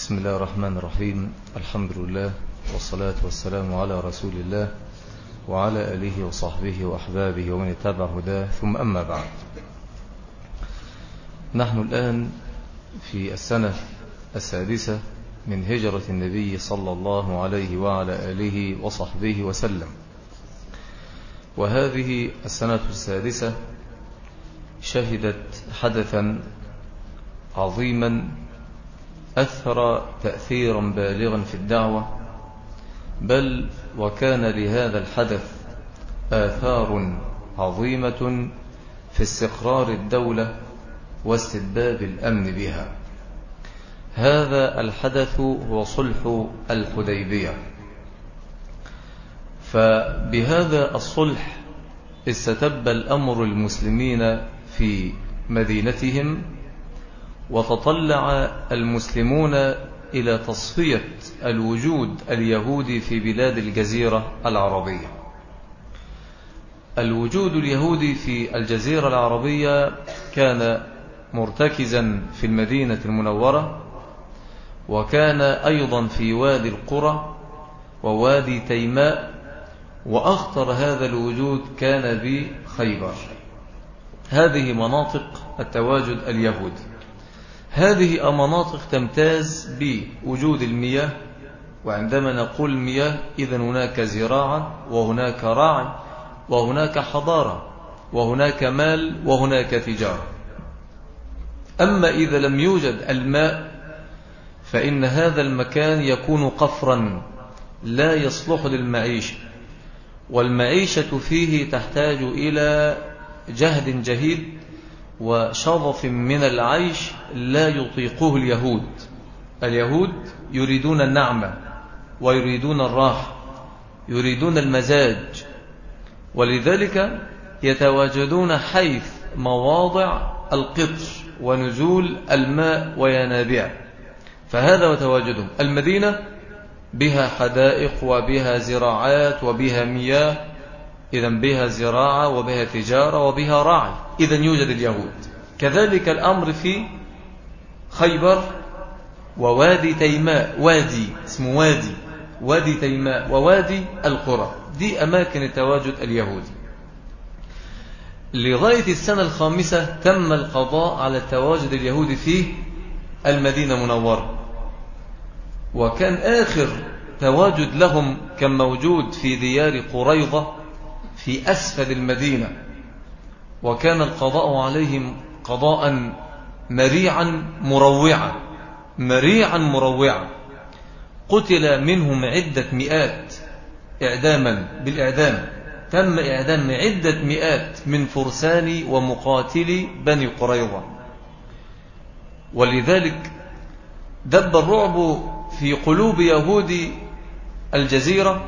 بسم الله الرحمن الرحيم الحمد لله والصلاة والسلام على رسول الله وعلى آله وصحبه وأحبابه ومن اتبع هداه ثم أما بعد نحن الآن في السنة السادسة من هجرة النبي صلى الله عليه وعلى آله وصحبه وسلم وهذه السنة السادسة شهدت حدثا عظيما أثر تأثيرا بالغا في الدعوة بل وكان لهذا الحدث آثار عظيمة في استقرار الدولة واستدباب الأمن بها. هذا الحدث هو صلح الحديبية. فبهذا الصلح استتب الأمر المسلمين في مدينتهم وتطلع المسلمون إلى تصفية الوجود اليهودي في بلاد الجزيرة العربية. الوجود اليهودي في الجزيرة العربية كان مرتكزا في المدينة المنورة وكان أيضا في وادي القرى ووادي تيماء وأخطر هذا الوجود كان بخيبر. هذه مناطق التواجد اليهودي. هذه مناطق تمتاز بوجود المياه وعندما نقول مياه إذا هناك زراعة وهناك راعي وهناك حضارة وهناك مال وهناك تجارة. أما إذا لم يوجد الماء فإن هذا المكان يكون قفرا لا يصلح للمعيشة. والمعيشة فيه تحتاج إلى جهد جهيد وشظف من العيش لا يطيقه اليهود. اليهود يريدون النعمة ويريدون الراحة يريدون المزاج ولذلك يتواجدون حيث مواضع القطر ونزول الماء وينابيع. فهذا وتواجدهم المدينة بها حدائق وبها زراعات وبها مياه إذا بها زراعة وبها تجارة وبها راعي. إذا يوجد اليهود. كذلك الأمر في خيبر ووادي تيماء. وادي اسمه وادي. وادي تيماء ووادي القرى. دي أماكن التواجد اليهودي. لغاية السنة الخامسة تم القضاء على التواجد اليهودي في المدينة منورة وكان آخر تواجد لهم كان موجود في ديار قريضة في أسفل المدينة وكان القضاء عليهم قضاء مريعا مروعا مريعا مروعا. قتل منهم عدة مئات إعداما بالإعدام. تم إعدام عدة مئات من فرسان ومقاتلي بني قريظة. ولذلك دب الرعب في قلوب يهود الجزيرة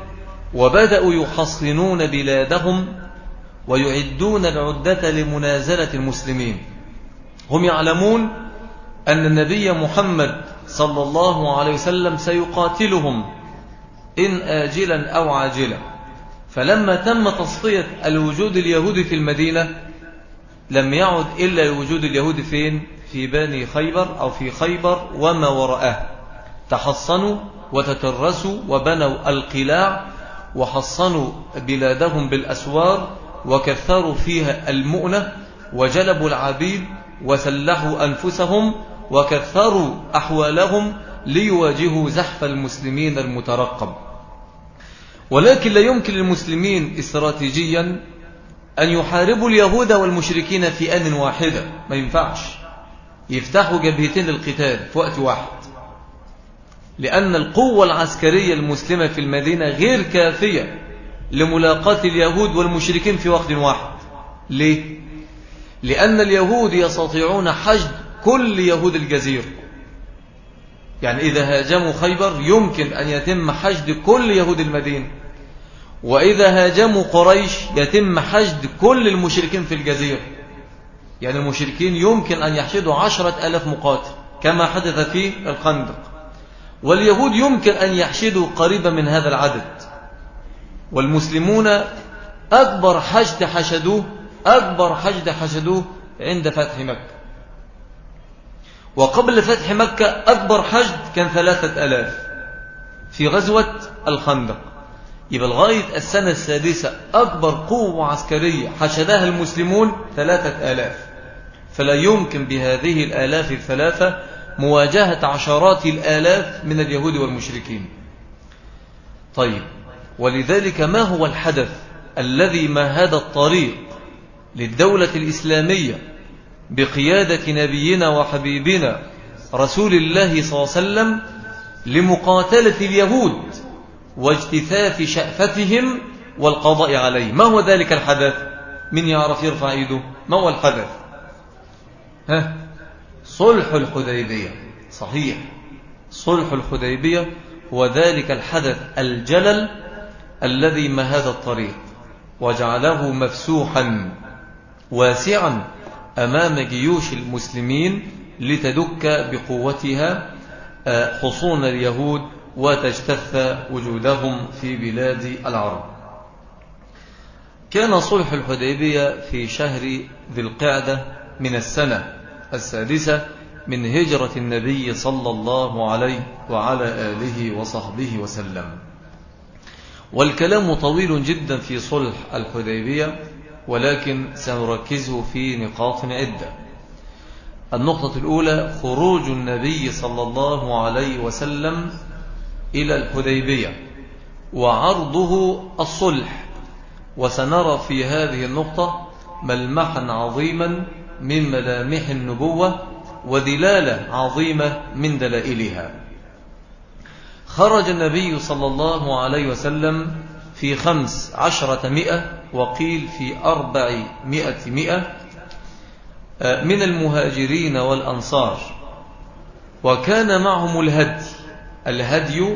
وبدأوا يحصنون بلادهم ويعدون العدة لمنازلة المسلمين. هم يعلمون أن النبي محمد صلى الله عليه وسلم سيقاتلهم إن آجلا أو عاجلا. فلما تم تصفية الوجود اليهودي في المدينة لم يعد إلا وجود اليهود فين؟ في بني خيبر أو في خيبر وما وراءه. تحصنوا وتترسوا وبنوا القلاع وحصنوا بلادهم بالأسوار وكثروا فيها المؤنة وجلبوا العبيد وسلحوا أنفسهم وكثروا أحوالهم ليواجهوا زحف المسلمين المترقب. ولكن لا يمكن للمسلمين استراتيجيا أن يحاربوا اليهود والمشركين في آن واحدة ما ينفعش. يفتحوا جبهتين للقتال في وقت واحد. لأن القوة العسكرية المسلمة في المدينة غير كافية لملاقاة اليهود والمشركين في وقت واحد. ليه؟ لأن اليهود يستطيعون حشد كل يهود الجزيرة. يعني إذا هاجموا خيبر يمكن أن يتم حشد كل يهود المدينة. وإذا هاجموا قريش يتم حشد كل المشركين في الجزيرة. يعني المشركين يمكن أن يحشدوا عشرة ألاف مقاتل كما حدث في الخندق. واليهود يمكن أن يحشدوا قريبا من هذا العدد. والمسلمون أكبر حشد حشدوه أكبر حشد حشدوه عند فتح مكة. وقبل فتح مكة أكبر حشد كان ثلاثة ألاف في غزوة الخندق. يبقى لغاية السنة السادسة أكبر قوة عسكرية حشدها المسلمون ثلاثة آلاف. فلا يمكن بهذه الآلاف الثلاثة مواجهة عشرات الآلاف من اليهود والمشركين. طيب ولذلك ما هو الحدث الذي مهد الطريق للدولة الإسلامية بقيادة نبينا وحبيبنا رسول الله صلى الله عليه وسلم لمقاتلة اليهود واجتثاث شأفتهم والقضاء عليه؟ ما هو ذلك الحدث؟ من يعرف يرفع إيده. ما هو الحدث؟ ها؟ صلح الحديبية. صحيح. صلح الحديبية هو ذلك الحدث الجلل الذي مهد الطريق. وجعله مفسوحا واسعا أمام جيوش المسلمين لتدك بقوتها آه، حصون اليهود وتجتث وجودهم في بلاد العرب. كان صلح الحديبية في شهر ذي القعدة من السنة السادسة من هجرة النبي صلى الله عليه وعلى آله وصحبه وسلم. والكلام طويل جدا في صلح الحديبية ولكن سنركزه في نقاط عدة. النقطة الأولى خروج النبي صلى الله عليه وسلم إلى الحديبية وعرضه الصلح. وسنرى في هذه النقطة ملمحا عظيما من ملامح النبوة ودلالة عظيمة من دلائلها. خرج النبي صلى الله عليه وسلم في خمس عشرة مئة وقيل في أربع مئة مئة آه، من المهاجرين والأنصار. وكان معهم الهدي الهدي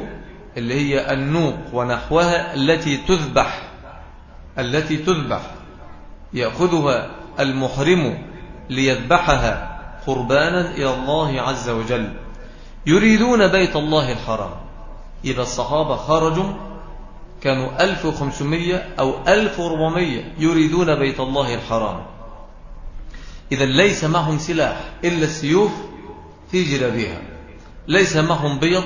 اللي هي النوق ونحوها التي تذبح التي تذبح يأخذها المحرم. ليذبحها قربانا إلى الله عز وجل. يريدون بيت الله الحرام. إذا الصحابة خرجوا كانوا 1500 أو 1400 يريدون بيت الله الحرام. إذا ليس معهم سلاح إلا السيوف في جلابها ليس معهم بيض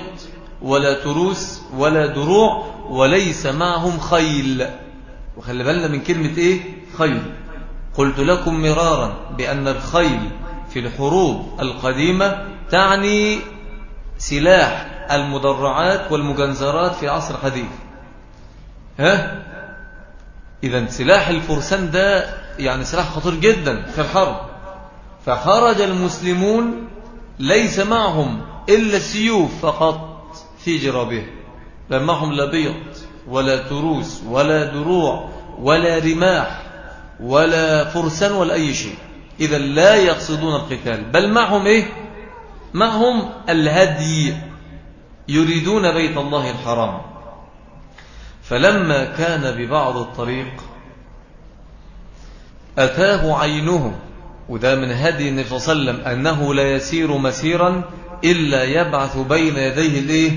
ولا تروس ولا دروع وليس معهم خيل. وخلي بالنا من كلمة إيه؟ خيل. قلت لكم مرارا بأن الخيل في الحروب القديمة تعني سلاح المدرعات والمجنزرات في عصر حديث ها؟ إذا سلاح الفرسان ده يعني سلاح خطير جدا في الحرب. فخرج المسلمون ليس معهم إلا السيوف فقط في جرابه. لا معهم لا بيض ولا تروس ولا دروع ولا رماح ولا فرسان ولا أي شيء. إذا لا يقصدون القتال. بل معهم إيه؟ معهم الهدي. يريدون بيت الله الحرام. فلما كان ببعض الطريق أتاه عينه. وده من هدي النبي صلى الله عليه وسلم أنه لا يسير مسيرا إلا يبعث بين يديه الإيه؟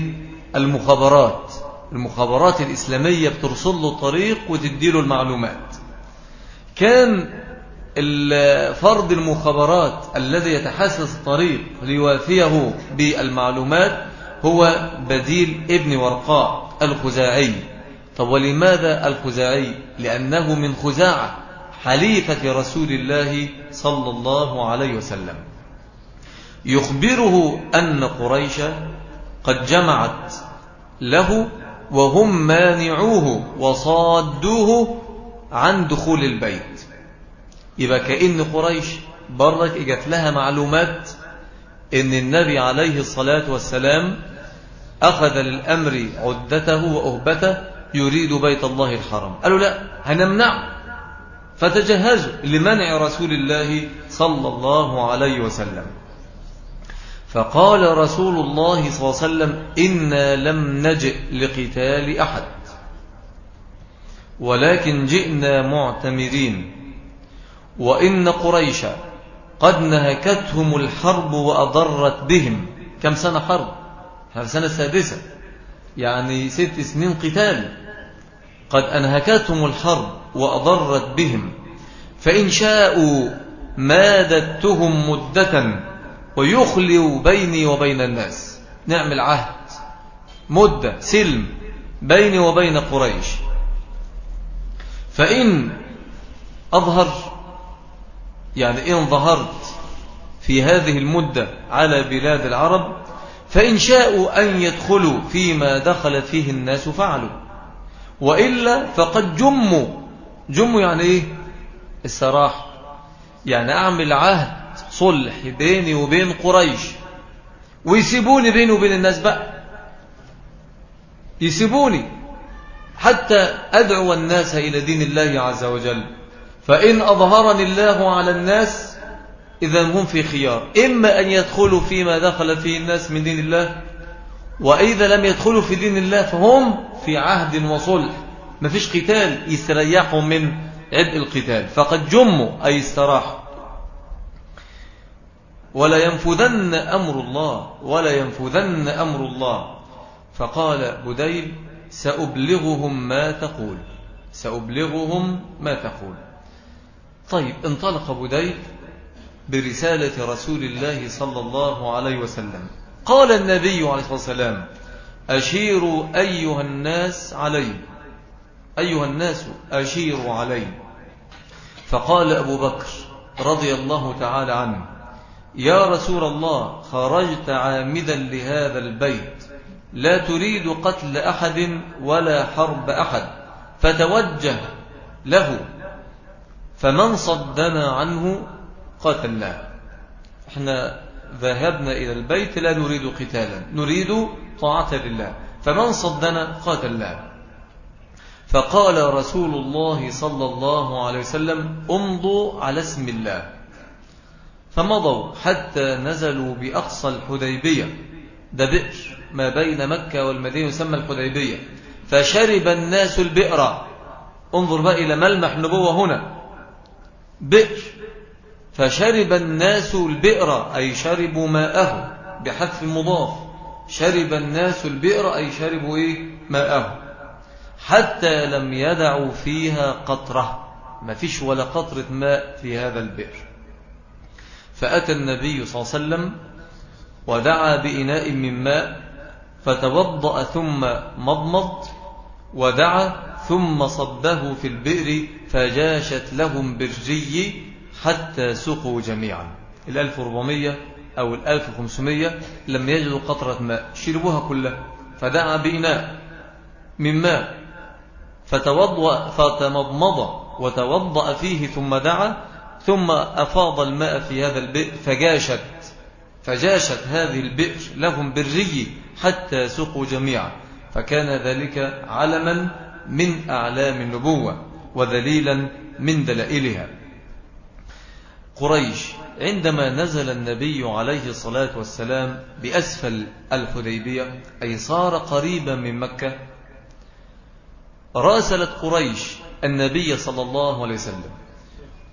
المخابرات. المخابرات الإسلامية بترسل له الطريق وتديله المعلومات. كان فرد المخابرات الذي يتحسس الطريق ليوافيه بالمعلومات هو بديل ابن ورقاء الخزاعي. طب ولماذا الخزاعي؟ لأنه من خزاعة حليفة رسول الله صلى الله عليه وسلم. يخبره أن قريش قد جمعت له وهم مانعوه وصادوه عن دخول البيت. يبقى كأن قريش برك إجت لها معلومات إن النبي عليه الصلاة والسلام أخذ للأمر عدته وأهبته يريد بيت الله الحرام. قالوا لا هنمنعه فتجهزوا لمنع رسول الله صلى الله عليه وسلم. فقال رسول الله صلى الله عليه وسلم إنا لم نجئ لقتال أحد. ولكن جئنا معتمرين. وإن قريشا قد نهكتهم الحرب وأضرت بهم. كم سنة حرب؟ سنة سادسة. يعني ست سنين قتال. قد أنهكتهم الحرب وأضرت بهم. فإن شاءوا مادتهم مدة ويخلو بيني وبين الناس. نعمل عهد. مدة سلم. بيني وبين قريش. فإن أظهر يعني إن ظهرت في هذه المدة على بلاد العرب فإن شاءوا أن يدخلوا فيما دخلت فيه الناس فعلوا. وإلا فقد جموا. جموا يعني إيه؟ السراح. يعني أعمل عهد صلح بيني وبين قريش. ويسيبوني بيني وبين الناس بقى. يسيبوني. حتى أدعو الناس إلى دين الله عز وجل. فإن أظهرني الله على الناس إذا هم في خيار. إما أن يدخلوا فيما دخل فيه الناس من دين الله وإذا لم يدخلوا في دين الله فهم في عهد وصلح. ما فيش قتال يستريحوا من عبء القتال. فقد جموا أي استراحوا. ولا ينفذن أمر الله ولا ينفذن أمر الله. فقال بديل سأبلغهم ما تقول. سأبلغهم ما تقول. طيب انطلق بديل برسالة رسول الله صلى الله عليه وسلم. قال النبي عليه الصلاة والسلام أشيروا أيها الناس علي. أيها الناس أشيروا علي. فقال أبو بكر رضي الله تعالى عنه يا رسول الله خرجت عامدا لهذا البيت لا تريد قتل أحد ولا حرب أحد فتوجه له فمن صدنا عنه قاتلناه. إحنا ذهبنا إلى البيت لا نريد قتالا نريد طاعة لله فمن صدنا قاتلناه. فقال رسول الله صلى الله عليه وسلم امضوا على اسم الله. فمضوا حتى نزلوا بأقصى الحديبية. ده بئر. ما بين مكة والمدينة يسمى الحديبية. فشرب الناس البئر. انظر بقى إلى ملمح نبوة هنا. بئر. فشرب الناس البئر أي شربوا ماءه بحذف المضاف شرب الناس البئر أي شربوا إيه؟ ماءه. حتى لم يدعوا فيها قطرة. ما فيش ولا قطرة ماء في هذا البئر. فأتى النبي صلى الله عليه وسلم ودعا بإناء من ماء. فتوضأ ثم مضمض ودعا ثم صبه في البئر فجاشت لهم برجي حتى سقوا جميعا. الألف وربعمية أو الألف وخمسمية لم يجدوا قطرة ماء شربوها كلها فدعا بإناء من ماء فتوضأ فتمضمض وتوضأ فيه ثم دعا ثم أفاض الماء في هذا البئر فجاشت فجاشت هذه البئر لهم بالري حتى سقوا جميعا. فكان ذلك علما من أعلام النبوة ودليلا من دلائلها. قريش عندما نزل النبي عليه الصلاة والسلام بأسفل الحديبية أي صار قريبا من مكة راسلت قريش النبي صلى الله عليه وسلم.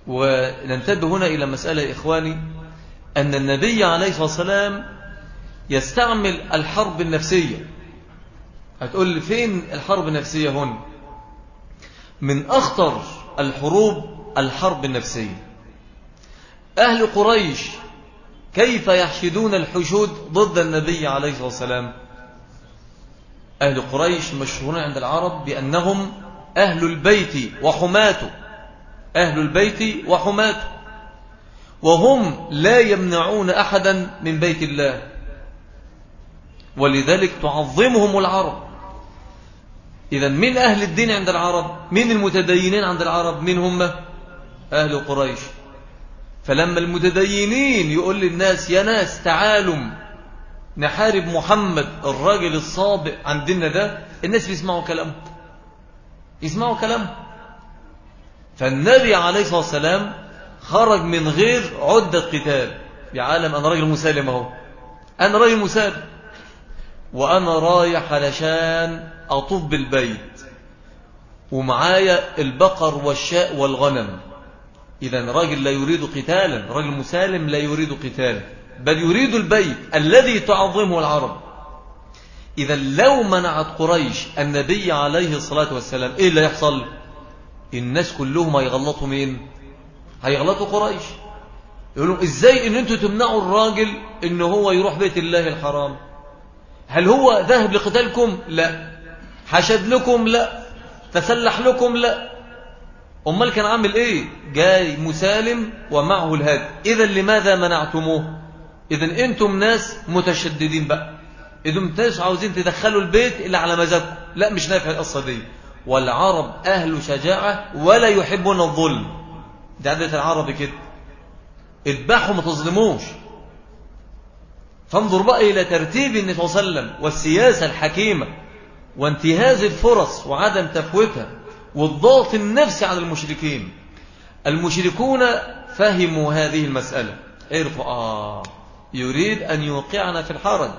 وننتبه هنا إلى مسألة إخواني أن النبي عليه الصلاة والسلام يستعمل الحرب النفسية. هتقول لي فين الحرب النفسية هنا من أخطر الحروب الحرب النفسية. أهل قريش كيف يحشدون الحشود ضد النبي عليه الصلاة والسلام؟ أهل قريش مشهورون عند العرب بأنهم أهل البيت وحماته. أهل البيت وحماته. وهم لا يمنعون أحدا من بيت الله. ولذلك تعظمهم العرب. إذا من أهل الدين عند العرب من المتدينين عند العرب من هم أهل قريش. فلما المتدينين يقول للناس يا ناس تعالوا نحارب محمد الراجل الصابئ عن ديننا ده. الناس بيسمعوا كلامه. يسمعوا كلامه. فالنبي عليه الصلاة والسلام خرج من غير عدة قتال. بعالم أنا راجل مسالم أهو. أنا راجل مسالم. وأنا رايح علشان أطوف بالبيت. ومعايا البقر والشاء والغنم. إذا راجل لا يريد قتالا راجل مسالم لا يريد قتالا بل يريد البيت الذي تعظمه العرب. إذا لو منعت قريش النبي عليه الصلاة والسلام إيه اللي يحصل الناس كلهم هيغلطوا مين؟ هيغلطوا قريش. يقولوا إزاي إن أنتوا تمنعوا الراجل إن هو يروح بيت الله الحرام؟ هل هو ذهب لقتالكم؟ لا. حشد لكم؟ لا. تسلح لكم؟ لا. أمال كان عامل إيه؟ جاي مسالم ومعه الهاد اذا لماذا منعتموه؟ اذا أنتم ناس متشددين بقى. اذا أنتم عاوزين تدخلوا البيت إلا على مزاجكم. لا مش نافع القصة دي. والعرب أهل شجاعة ولا يحبون الظلم. ده عادة العرب كده. اذبحوا ما تظلموش. فانظر بقى إلى ترتيب النبي صلى الله عليه وسلم والسياسة الحكيمة وانتهاز الفرص وعدم تفويتها والضغط النفسي على المشركين. المشركون فهموا هذه المسألة. عرفوا آه يريد أن يوقعنا في الحرج.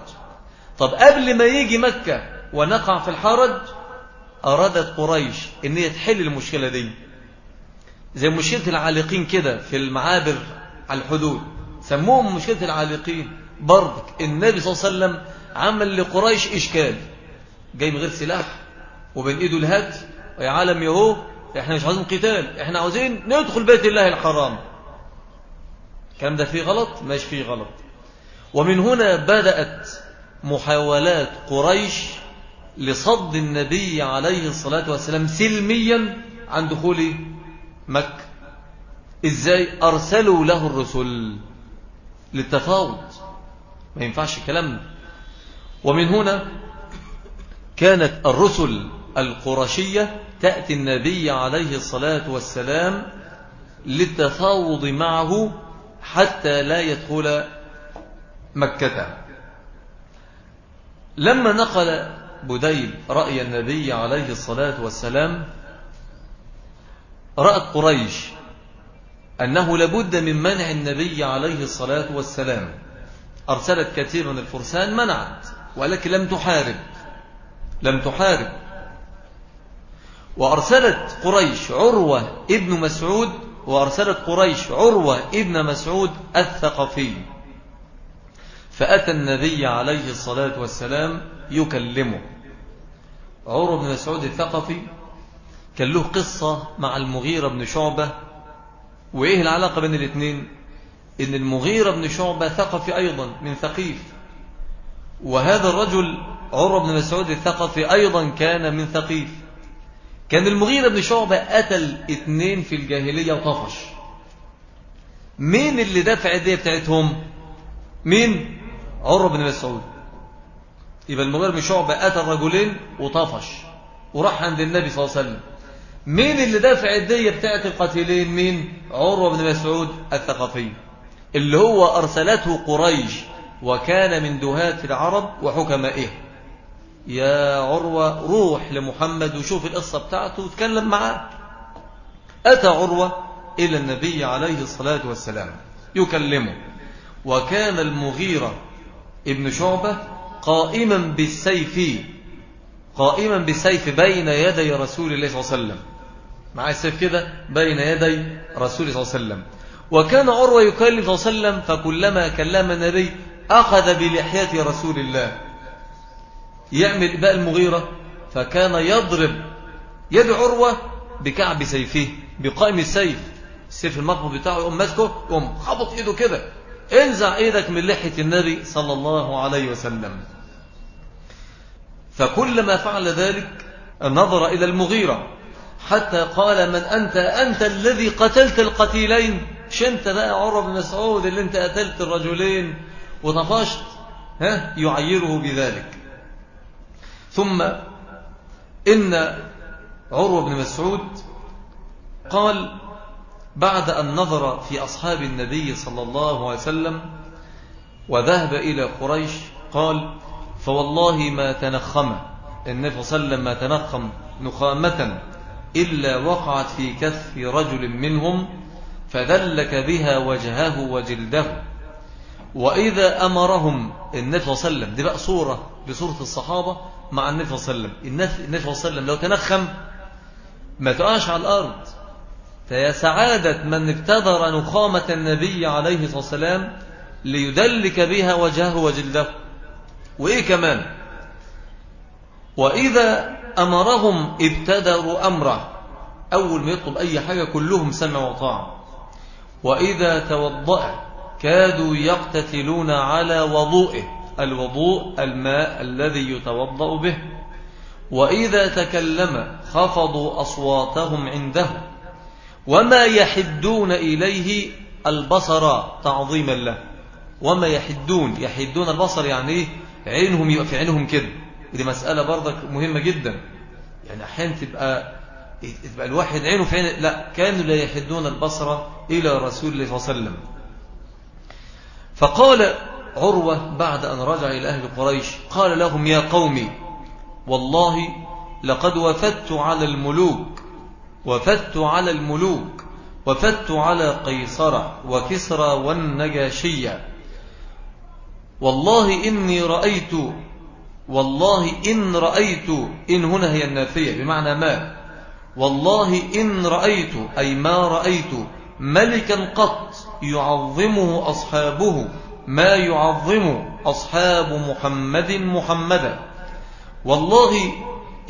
طب قبل ما يجي مكة ونقع في الحرج أرادت قريش أن هي تحل المشكلة دي. زي مشكلة العالقين كده في المعابر على الحدود. سموهم مشكلة العالقين. برضك النبي صلى الله عليه وسلم عمل لقريش إشكال. جاي من غير سلاح وبين إيده الهد ويا عالم يهو إحنا مش عاوزين قتال إحنا عاوزين ندخل بيت الله الحرام. الكلام ده فيه غلط؟ ماشي فيه غلط. ومن هنا بدأت محاولات قريش لصد النبي عليه الصلاة والسلام سلميا عن دخول مكة. إزاي؟ أرسلوا له الرسل للتفاوض. ما ينفعش كلامنا ومن هنا كانت الرسل القرشية تأتي النبي عليه الصلاة والسلام للتفاوض معه حتى لا يدخل مكة. لما نقل بديل رأي النبي عليه الصلاة والسلام رأت قريش أنه لابد من منع النبي عليه الصلاة والسلام. أرسلت كثير من الفرسان منعت ولكن لم تحارب لم تحارب. وأرسلت قريش عروة ابن مسعود وأرسلت قريش عروة ابن مسعود الثقفي. فأتى النبي عليه الصلاة والسلام يكلمه. عروة بن مسعود الثقفي كان له قصة مع المغيرة بن شعبة وإيه العلاقة بين الاثنين إن المغيرة بن شعبة ثقفي أيضا من ثقيف وهذا الرجل عروة بن مسعود الثقفي أيضا كان من ثقيف. كان المغيرة بن شعبة قتل اثنين في الجاهلية وطفش. مين اللي دفع الدية بتاعتهم؟ مين؟ عروة بن مسعود. يبقى المغيرة بن شعبة قتل رجلين وطفش وراح عند النبي صلى الله عليه وسلم. مين اللي دافع الدية بتاعت القتيلين؟ مين؟ عروة بن مسعود الثقفي. اللي هو أرسلته قريش وكان من دهاة العرب وحكمائه. يا عروة روح لمحمد وشوف القصة بتاعته وتكلم معاه. أتى عروة إلى النبي عليه الصلاة والسلام يكلمه. وكان المغيرة ابن شعبة قائما بالسيف قائما بالسيف بين يدي رسول الله صلى الله عليه وسلم. مع السيف كده؟ بين يدي رسول الله صلى الله عليه وسلم. وكان عروة يكلم صلى الله عليه وسلم فكلما كلم النبي أخذ بلحية رسول الله. يعمل بقى المغيرة فكان يضرب يد عروة بكعب سيفه بقائم السيف. السيف المقبض بتاعه يقوم ماسكه يقوم خبط إيده كده. انزع إيدك من لحية النبي صلى الله عليه وسلم. فكلما فعل ذلك نظر إلى المغيرة حتى قال من أنت أنت الذي قتلت القتيلين. مش أنت بقى عروة بن مسعود اللي أنت قتلت الرجلين وطفشت ها؟ يعيره بذلك. ثم إن عروة بن مسعود قال بعد أن نظر في أصحاب النبي صلى الله عليه وسلم وذهب إلى قريش قال فوالله ما تنخم. النبي صلى الله عليه وسلم ما تنخم نخامة إلا وقعت في كف رجل منهم فذلك بها وجهه وجلده. وإذا أمرهم النبي صلى الله عليه وسلم دي بقى صورة بصورة الصحابة مع النبي صلى الله عليه وسلم. النبي صلى الله عليه وسلم لو تنخم ما تقعش على الأرض. فيا سعادة من ابتدر نخامة النبي عليه الصلاة والسلام ليدلك بها وجهه وجلده. وإيه كمان؟ وإذا أمرهم ابتدروا أمره أول ما يطلب أي حاجة كلهم سمع وطاع وإذا توضأ كادوا يقتتلون على وضوئه الوضوء الماء الذي يتوضأ به. وإذا تكلم خفضوا أصواتهم عنده. وما يحدون إليه البصر تعظيما له. وما يحدون يحدون البصر يعني إيه؟ عينهم يبقى في عينهم كده. ودي مسألة برضك مهمة جدا. يعني أحيانا تبقى تبقى الواحد عينه في عين لا كانوا لا يحدون البصر إلى رسول الله صلى الله عليه وسلم. فقال عروة بعد أن رجع إلى أهل قريش قال لهم يا قومي والله لقد وفدت على الملوك وفدت على الملوك وفدت على قيصر وكسرى والنجاشية. والله إني رأيت والله إن رأيت إن هنا هي النافية بمعنى ما؟ والله إن رأيت أي ما رأيت ملكا قط يعظمه أصحابه ما يعظم أصحاب محمد محمدا. والله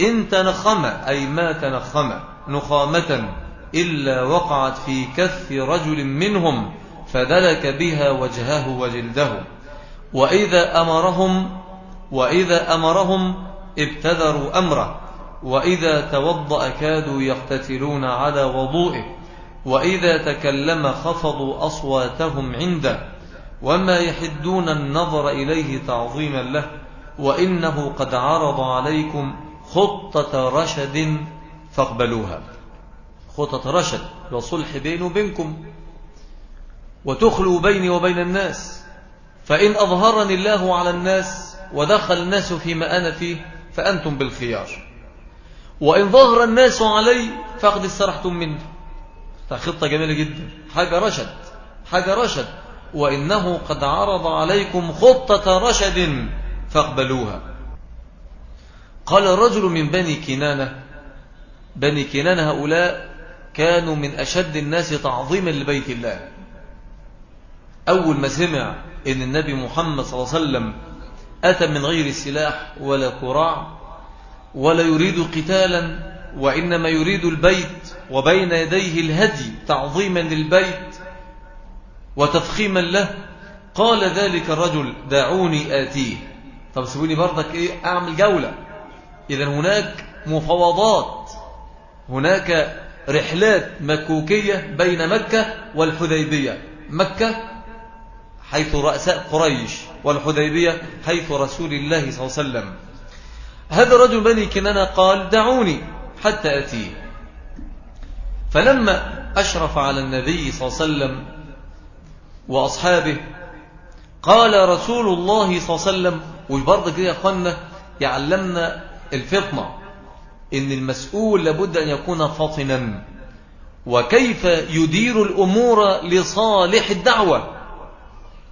إن تنخم أي ما تنخم نخامة إلا وقعت في كف رجل منهم فدلك بها وجهه وجلده. وإذا أمرهم وإذا أمرهم ابتدروا أمره. وإذا توضأ كادوا يقتتلون على وضوئه وإذا تكلم خفضوا أصواتهم عنده وما يحدون النظر إليه تعظيما له وإنه قد عرض عليكم خطة رشد فاقبلوها. خطة رشد وصلح بيني وبينكم وتخلوا بيني وبين الناس فإن أظهرني الله على الناس ودخل الناس فيما أنا فيه فأنتم بالخيار. وإن ظهر الناس علي فقد استرحتم منه. خطة جميلة جدا. حاجة رشد حاجة رشد. وإنه قد عرض عليكم خطة رشد فاقبلوها. قال الرجل من بني كنانة بني كنانة هؤلاء كانوا من أشد الناس تعظيما لبيت الله. أول ما سمع إن النبي محمد صلى الله عليه وسلم أتى من غير سلاح ولا كراع ولا يريد قتالا وإنما يريد البيت وبين يديه الهدي تعظيما للبيت وتفخيما له. قال ذلك الرجل دعوني آتيه. طب سيبوني برضك إيه أعمل جولة. إذا هناك مفاوضات هناك رحلات مكوكية بين مكة والحديبية. مكة حيث رأساء قريش والحديبية حيث رسول الله صلى الله عليه وسلم. هذا رجل بني كنانة قال دعوني حتى أتيه. فلما أشرف على النبي صلى الله عليه وسلم وأصحابه قال رسول الله صلى الله عليه وسلم وبرضه كده يا أخوانا؟ يعلمنا الفطنة إن المسؤول لابد أن يكون فطنا. وكيف يدير الأمور لصالح الدعوة؟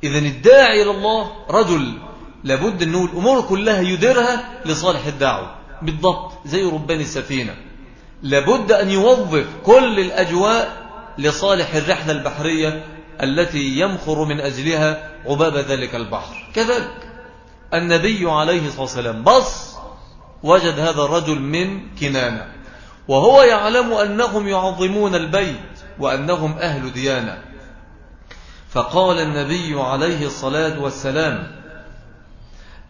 إذا الداعي إلى الله رجل لابد أنه الأمور كلها يديرها لصالح الدعوة. بالضبط زي ربان السفينة لابد أن يوظف كل الأجواء لصالح الرحلة البحرية التي يمخر من أجلها عباب ذلك البحر. كذلك النبي عليه الصلاة والسلام بص وجد هذا الرجل من كنانة. وهو يعلم أنهم يعظمون البيت وأنهم أهل ديانة. فقال النبي عليه الصلاة والسلام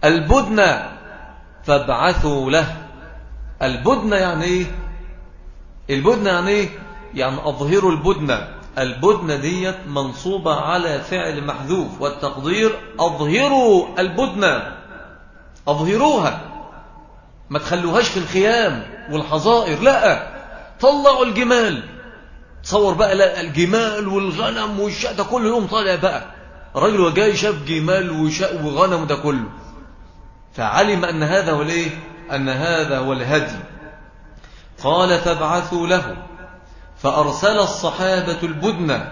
البدن فابعثوا له. البدن يعني إيه؟ البدن يعني إيه؟ يعني أظهروا البدن البدن ديت منصوبة على فعل محذوف والتقدير أظهروا البدن أظهروها. ما تخلوهاش في الخيام والحظائر لأ. طلعوا الجمال. تصور بقى لأ الجمال والغنم والشاء ده كله يوم طالع بقى. الراجل وجاي شاف جمال وشاء وغنم ده كله. فعلم أن هذا هو الايه أن هذا هو الهدي. قال فابعثوا له. فأرسل الصحابة البدن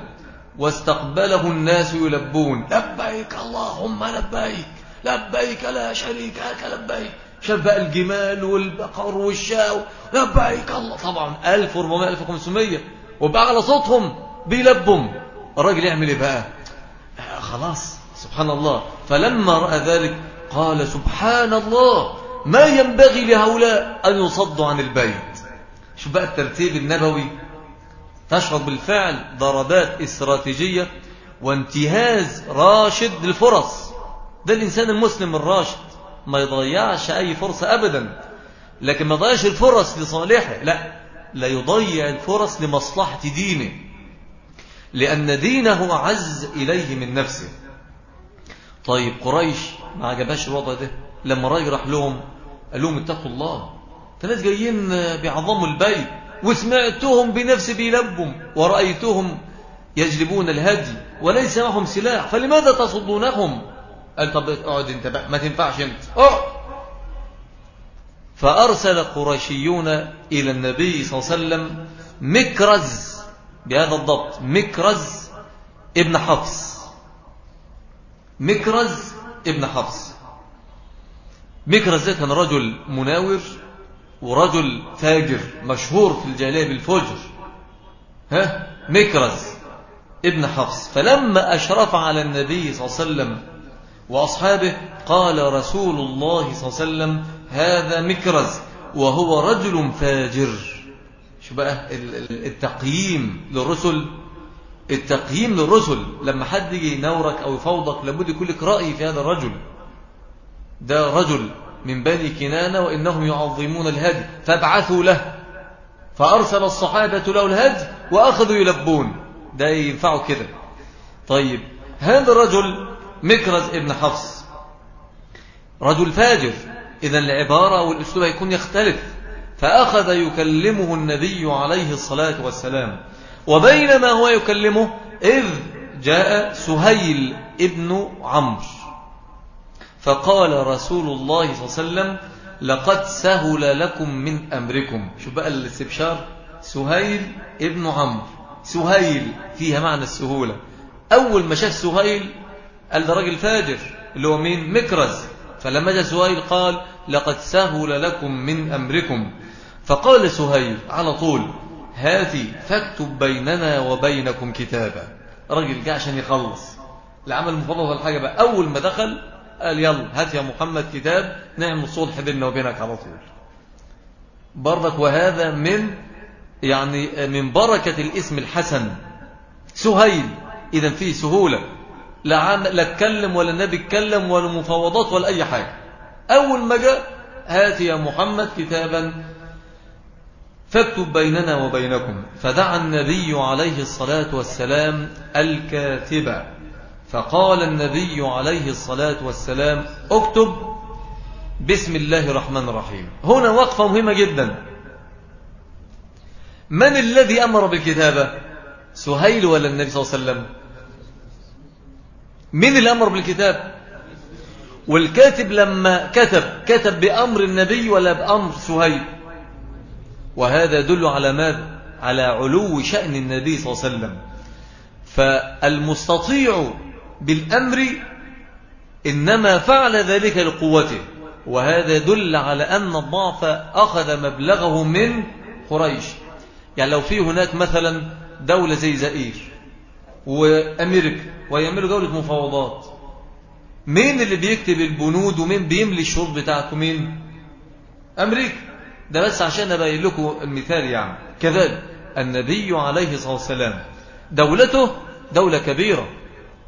واستقبله الناس يلبون. لبيك اللهم لبيك. لبيك لا شريك لك لبيك. شاف بقى الجمال والبقر والشاو. لبيك الله. طبعا 1400 1500 وبقى على صوتهم بيلبم الراجل يعمل إيه بقى؟ آه خلاص. سبحان الله. فلما رأى ذلك قال سبحان الله ما ينبغي لهؤلاء أن يصدوا عن البيت. شوف بقى الترتيب النبوي. تشهد بالفعل ضربات استراتيجية وانتهاز راشد للفرص. ده الإنسان المسلم الراشد. ما يضيعش أي فرصة أبدا. لكن ما يضيعش الفرص لصالحه. لا لا يضيع الفرص لمصلحة دينه. لأن دينه أعز إليه من نفسه. طيب قريش ما عجبهاش الوضع ده. لما راجل راح لهم قال لهم اتقوا الله. ناس جايين بيعظموا البيت وسمعتهم بنفسي بيلبهم ورأيتهم يجلبون الهدي وليس معهم سلاح فلماذا تصدونهم؟ قال طب اقعد انت بقى ما تنفعش انت. اقعد فأرسل قريشيون إلى النبي صلى الله عليه وسلم مكرز بهذا الضبط مكرز ابن حفص. مكرز ابن حفص. مكرز ده كان رجل مناور ورجل تاجر مشهور في الجاهلية بالفجر. ها؟ مكرز ابن حفص. فلما أشرف على النبي صلى الله عليه وسلم وأصحابه قال رسول الله صلى الله عليه وسلم هذا مكرز وهو رجل فاجر. شو بقى؟ التقييم للرسل التقييم للرسل لما حد يجي ينورك أو يفوضك لابد يكون لك رأي في هذا الرجل. ده رجل من بني كنانة وإنهم يعظمون الهدي فابعثوا له. فأرسل الصحابة له الهدي وأخذوا يلبون. ده ينفعه كده. طيب هذا الرجل مكرز ابن حفص. رجل فاجر. إذا العبارة والأسلوب يكون يختلف. فأخذ يكلمه النبي عليه الصلاة والسلام. وبينما هو يكلمه إذ جاء سهيل ابن عمرو. فقال رسول الله صلى الله عليه وسلم لقد سهل لكم من أمركم. شو بقى الاستبشار سهيل ابن عمرو. سهيل فيها معنى السهولة. أول ما شاف سهيل قال ده راجل فاجر اللي هو مين؟ مكرز. فلما جاء سهيل قال لقد سهل لكم من أمركم. فقال سهيل على طول هاتي فاكتب بيننا وبينكم كتابا. راجل جاء عشان يخلص. العمل مفضل الحاجة بقى. أول ما دخل قال يلا هات يا محمد كتاب نعمل صلح بيننا وبينك على طول. برضك وهذا من يعني من بركة الاسم الحسن. سهيل. إذا فيه سهولة. لا لا اتكلم ولا النبي اتكلم ولا مفاوضات ولا أي حاجة. أول ما جاء هات يا محمد كتابا. فاكتب بيننا وبينكم. فدعا النبي عليه الصلاة والسلام الكاتب. فقال النبي عليه الصلاة والسلام اكتب بسم الله الرحمن الرحيم. هنا وقفة مهمة جدا. من الذي أمر بالكتابة؟ سهيل ولا النبي صلى الله عليه وسلم؟ من اللي أمر بالكتاب؟ والكاتب لما كتب كتب بأمر النبي ولا بأمر سهيل؟ وهذا يدل على ماذا؟ على علو شأن النبي صلى الله عليه وسلم. فالمستطيع بالأمر إنما فعل ذلك لقوته. وهذا يدل على أن الضعف أخذ مبلغه من قريش. يعني لو في هناك مثلا دولة زي زئير وأمريكا ويعملوا جولة مفاوضات مين اللي بيكتب البنود ومين بيملي الشروط بتاعته؟ مين؟ أمريكا. ده بس عشان أبين لكم المثال يعني كذلك النبي عليه الصلاة والسلام دولته دولة كبيرة.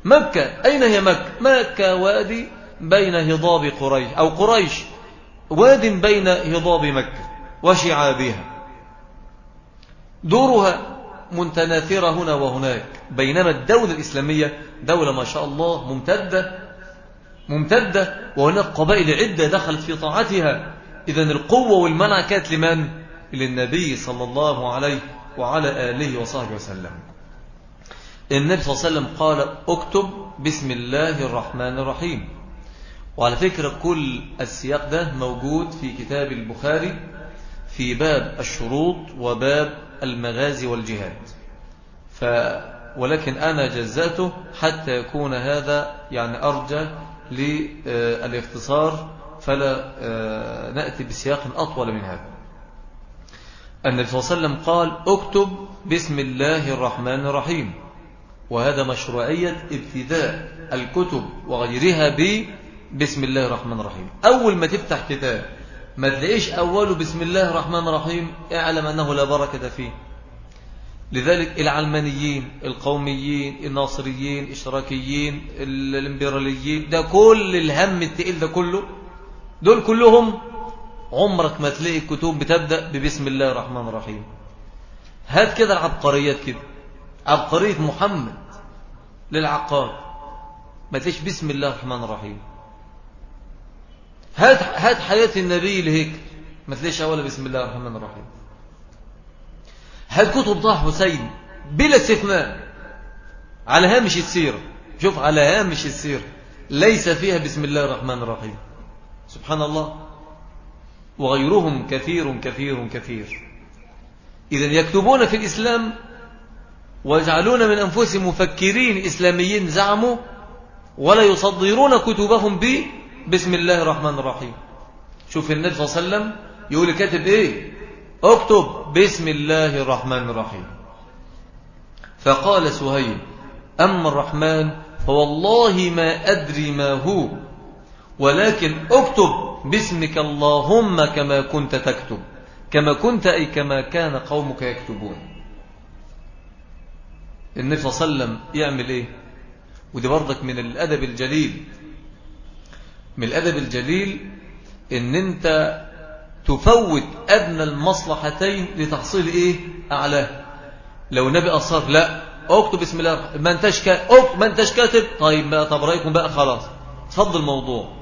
مكة أين هي مكة؟ مكة وادي بين هضاب قريش أو قريش واد بين هضاب مكة وشعابها دورها متناثرة هنا وهناك. بينما الدولة الإسلامية دولة ما شاء الله ممتدة ممتدة وهناك قبائل عدة دخلت في طاعتها. إذا القوة والمنع كانت لمن؟ للنبي صلى الله عليه وعلى آله وصحبه وسلم. النبي صلى الله عليه وسلم قال اكتب بسم الله الرحمن الرحيم. وعلى فكرة كل السياق ده موجود في كتاب البخاري في باب الشروط وباب المغازي والجهاد. ف ولكن أنا جزأته حتى يكون هذا يعني أرجى للإختصار فلا آه، نأتي بسياق أطول من هذا. النبي صلى الله عليه وسلم قال اكتب بسم الله الرحمن الرحيم. وهذا مشروعية ابتداء الكتب وغيرها ب بسم الله الرحمن الرحيم. أول ما تفتح كتاب ما تلاقيش أوله بسم الله الرحمن الرحيم اعلم أنه لا بركة فيه. لذلك العلمانيين القوميين الناصريين الاشتراكيين الامبراليين ده كل الهم التقيل ده كله دول كلهم عمرك ما تلاقي الكتب بتبدأ ببسم الله الرحمن الرحيم. هات كده العبقريات كده. عبقرية محمد للعقار ما تلاقيش بسم الله الرحمن الرحيم. هات هات حياة النبي لهيك ما تلاقيش أولا بسم الله الرحمن الرحيم. هات كتب طه حسين بلا استثناء. على هامش السيرة. شوف على هامش السيرة. ليس فيها بسم الله الرحمن الرحيم. سبحان الله. وغيرهم كثير كثير كثير. إذا يكتبون في الإسلام ويجعلون من أنفسهم مفكرين إسلاميين زعموا ولا يصدرون كتبهم ب بسم الله الرحمن الرحيم. شوف النبي صلى الله عليه وسلم يقول كاتب إيه؟ اكتب بسم الله الرحمن الرحيم. فقال سهيل أما الرحمن فوالله ما أدري ما هو. ولكن اكتب باسمك اللهم كما كنت تكتب كما كنت أي كما كان قومك يكتبون. النبي صلى الله عليه وسلم يعمل إيه؟ ودي برضك من الأدب الجليل. من الأدب الجليل إن أنت تفوت أدنى المصلحتين لتحصيل إيه؟ أعلاه لو النبي أصر لا. اكتب بسم الله ما انتش اكتب ما انتش كاتب طيب بقى طب رأيكم بقى؟ خلاص. تفضل الموضوع.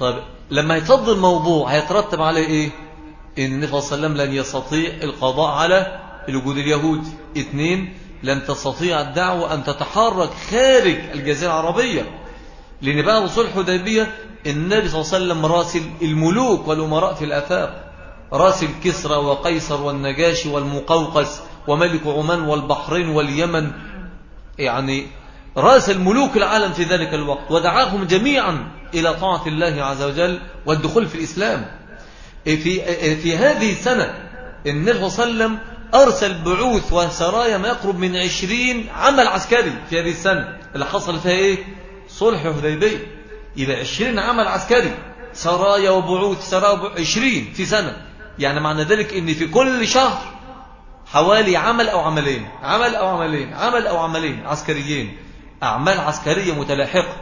طيب لما يتفضل الموضوع هيترتب عليه إيه؟ إن النبي صلى الله عليه وسلم لن يستطيع القضاء على الوجود اليهودي. اثنين لن تستطيع الدعوة أن تتحرك خارج الجزيرة العربية. لأن بعد صلح الحديبية النبي صلى الله عليه وسلم راسل الملوك والأمراء في الآفاق راسل كسرى وقيصر والنجاشي والمقوقس وملك عمان والبحرين واليمن. يعني راسل ملوك العالم في ذلك الوقت. ودعاهم جميعا. إلى طاعة الله عز وجل والدخول في الإسلام. في, في هذه السنة النبي صلى الله عليه وسلم أرسل بعوث وسرايا ما يقرب من عشرين عمل عسكري في هذه السنة. اللي حصل فيها إيه؟ صلح حديبية يبقى عشرين عمل عسكري. سرايا وبعوث سرايا عشرين في سنة. يعني معنى ذلك إن في كل شهر حوالي عمل أو عملين. عمل أو عملين. عمل أو عملين. عسكريين. أعمال عسكرية متلاحقة.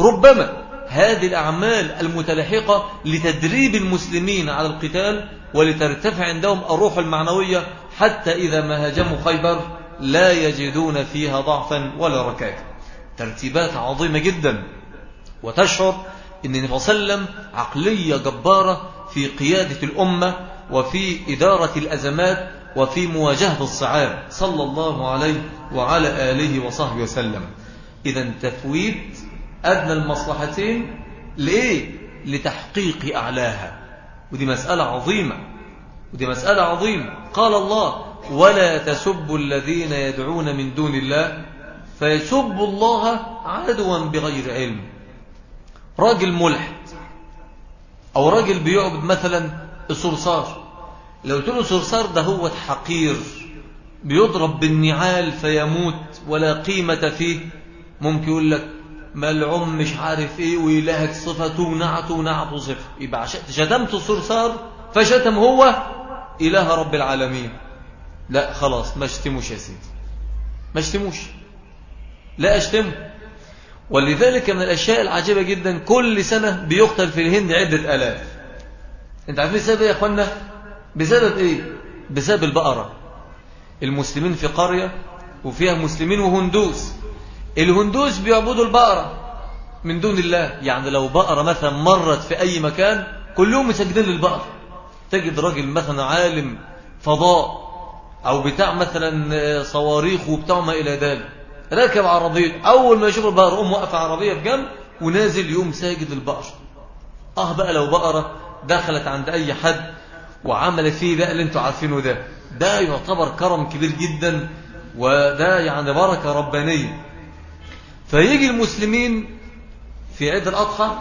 ربما هذه الأعمال المتلاحقة لتدريب المسلمين على القتال ولترتفع عندهم الروح المعنوية حتى إذا ما هاجموا خيبر لا يجدون فيها ضعفا ولا ركاكة ترتيبات عظيمة جدا. وتشعر أن النبي صلى الله عليه وسلم عقلية جبارة في قيادة الأمة وفي إدارة الأزمات وفي مواجهة الصعاب. صلى الله عليه وعلى آله وصحبه وسلم. إذا تفويت أدنى المصلحتين لإيه؟ لتحقيق أعلاها. ودي مسألة عظيمة. ودي مسألة عظيمة. قال الله ولا تسبوا الذين يدعون من دون الله فيسبوا الله عدوا بغير علم. راجل ملحد أو راجل بيعبد مثلا الصرصار لو قلت له صرصار ده هو حقير بيضرب بالنعال فيموت ولا قيمة فيه. ممكن يقول لك ملعوم مش عارف إيه وإلهك صفته ونعته ونعته صفة يبقى شتمت الصرصار فشتم هو إله رب العالمين. لا خلاص ما اشتموش يا سيدي. ما اشتموش. لا اشتمه ولذلك من الأشياء العجيبة جدا كل سنة بيقتل في الهند عدة ألاف. أنت عارفين السبب إيه يا اخوانا بسبب إيه؟ بسبب البقرة. المسلمين في قرية وفيها مسلمين وهندوس. الهندوس بيعبدوا البقرة من دون الله. يعني لو بقرة مثلا مرت في أي مكان كلهم مسجدين للبقرة. تجد راجل مثلا عالم فضاء أو بتاع مثلا صواريخ وبتاع ما إلى ذلك. راكب عربية. أول ما يشوف البقرة قوم وقف عربية في جنب ونازل يوم ساجد البقر آه بقى لو بقرة دخلت عند أي حد وعملت فيه ده اللي أنتوا عارفينه ده. ده يعتبر كرم كبير جدا وده يعني بركة ربانية. فيجي المسلمين في عيد الأضحى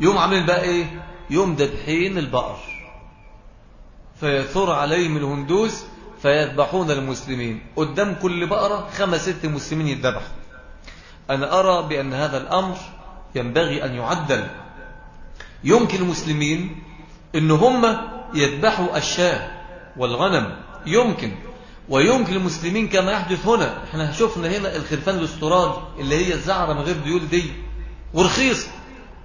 يوم عاملين بقى إيه؟ يوم دبحين البقر. فيثور عليهم الهندوس فيذبحون المسلمين. قدام كل بقرة خمس ست مسلمين يذبحوا. أنا أرى بأن هذا الأمر ينبغي أن يعدل. يمكن المسلمين أن هم يذبحوا الشاه والغنم. يمكن. ويمكن المسلمين كما يحدث هنا. إحنا شفنا هنا الخرفان الاستراد اللي هي الزعرة من غير ديول دي ورخيص.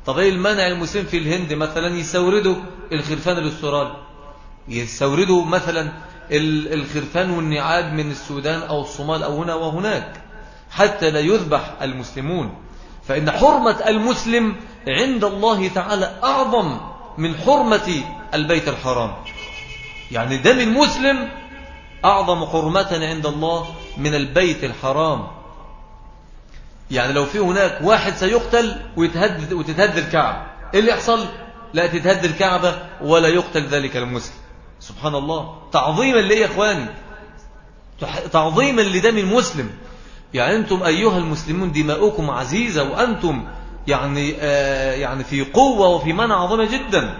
طب إيه المانع المسلم في الهند مثلا يستوردوا الخرفان الاستراد يستوردوا مثلا الخرفان والنعاج من السودان أو الصومال أو هنا وهناك. حتى لا يذبح المسلمون. فإن حرمة المسلم عند الله تعالى أعظم من حرمة البيت الحرام. يعني دم المسلم أعظم حرمة عند الله من البيت الحرام. يعني لو في هناك واحد سيقتل ويتهدد وتتهد الكعبة. إيه اللي يحصل؟ لا تتهد الكعبة ولا يقتل ذلك المسلم. سبحان الله. تعظيما ليه يا إخواني تعظيما لدم المسلم. يعني أنتم أيها المسلمون دماؤكم عزيزة وأنتم يعني, آه يعني في قوة وفي منع عظيمة جدا.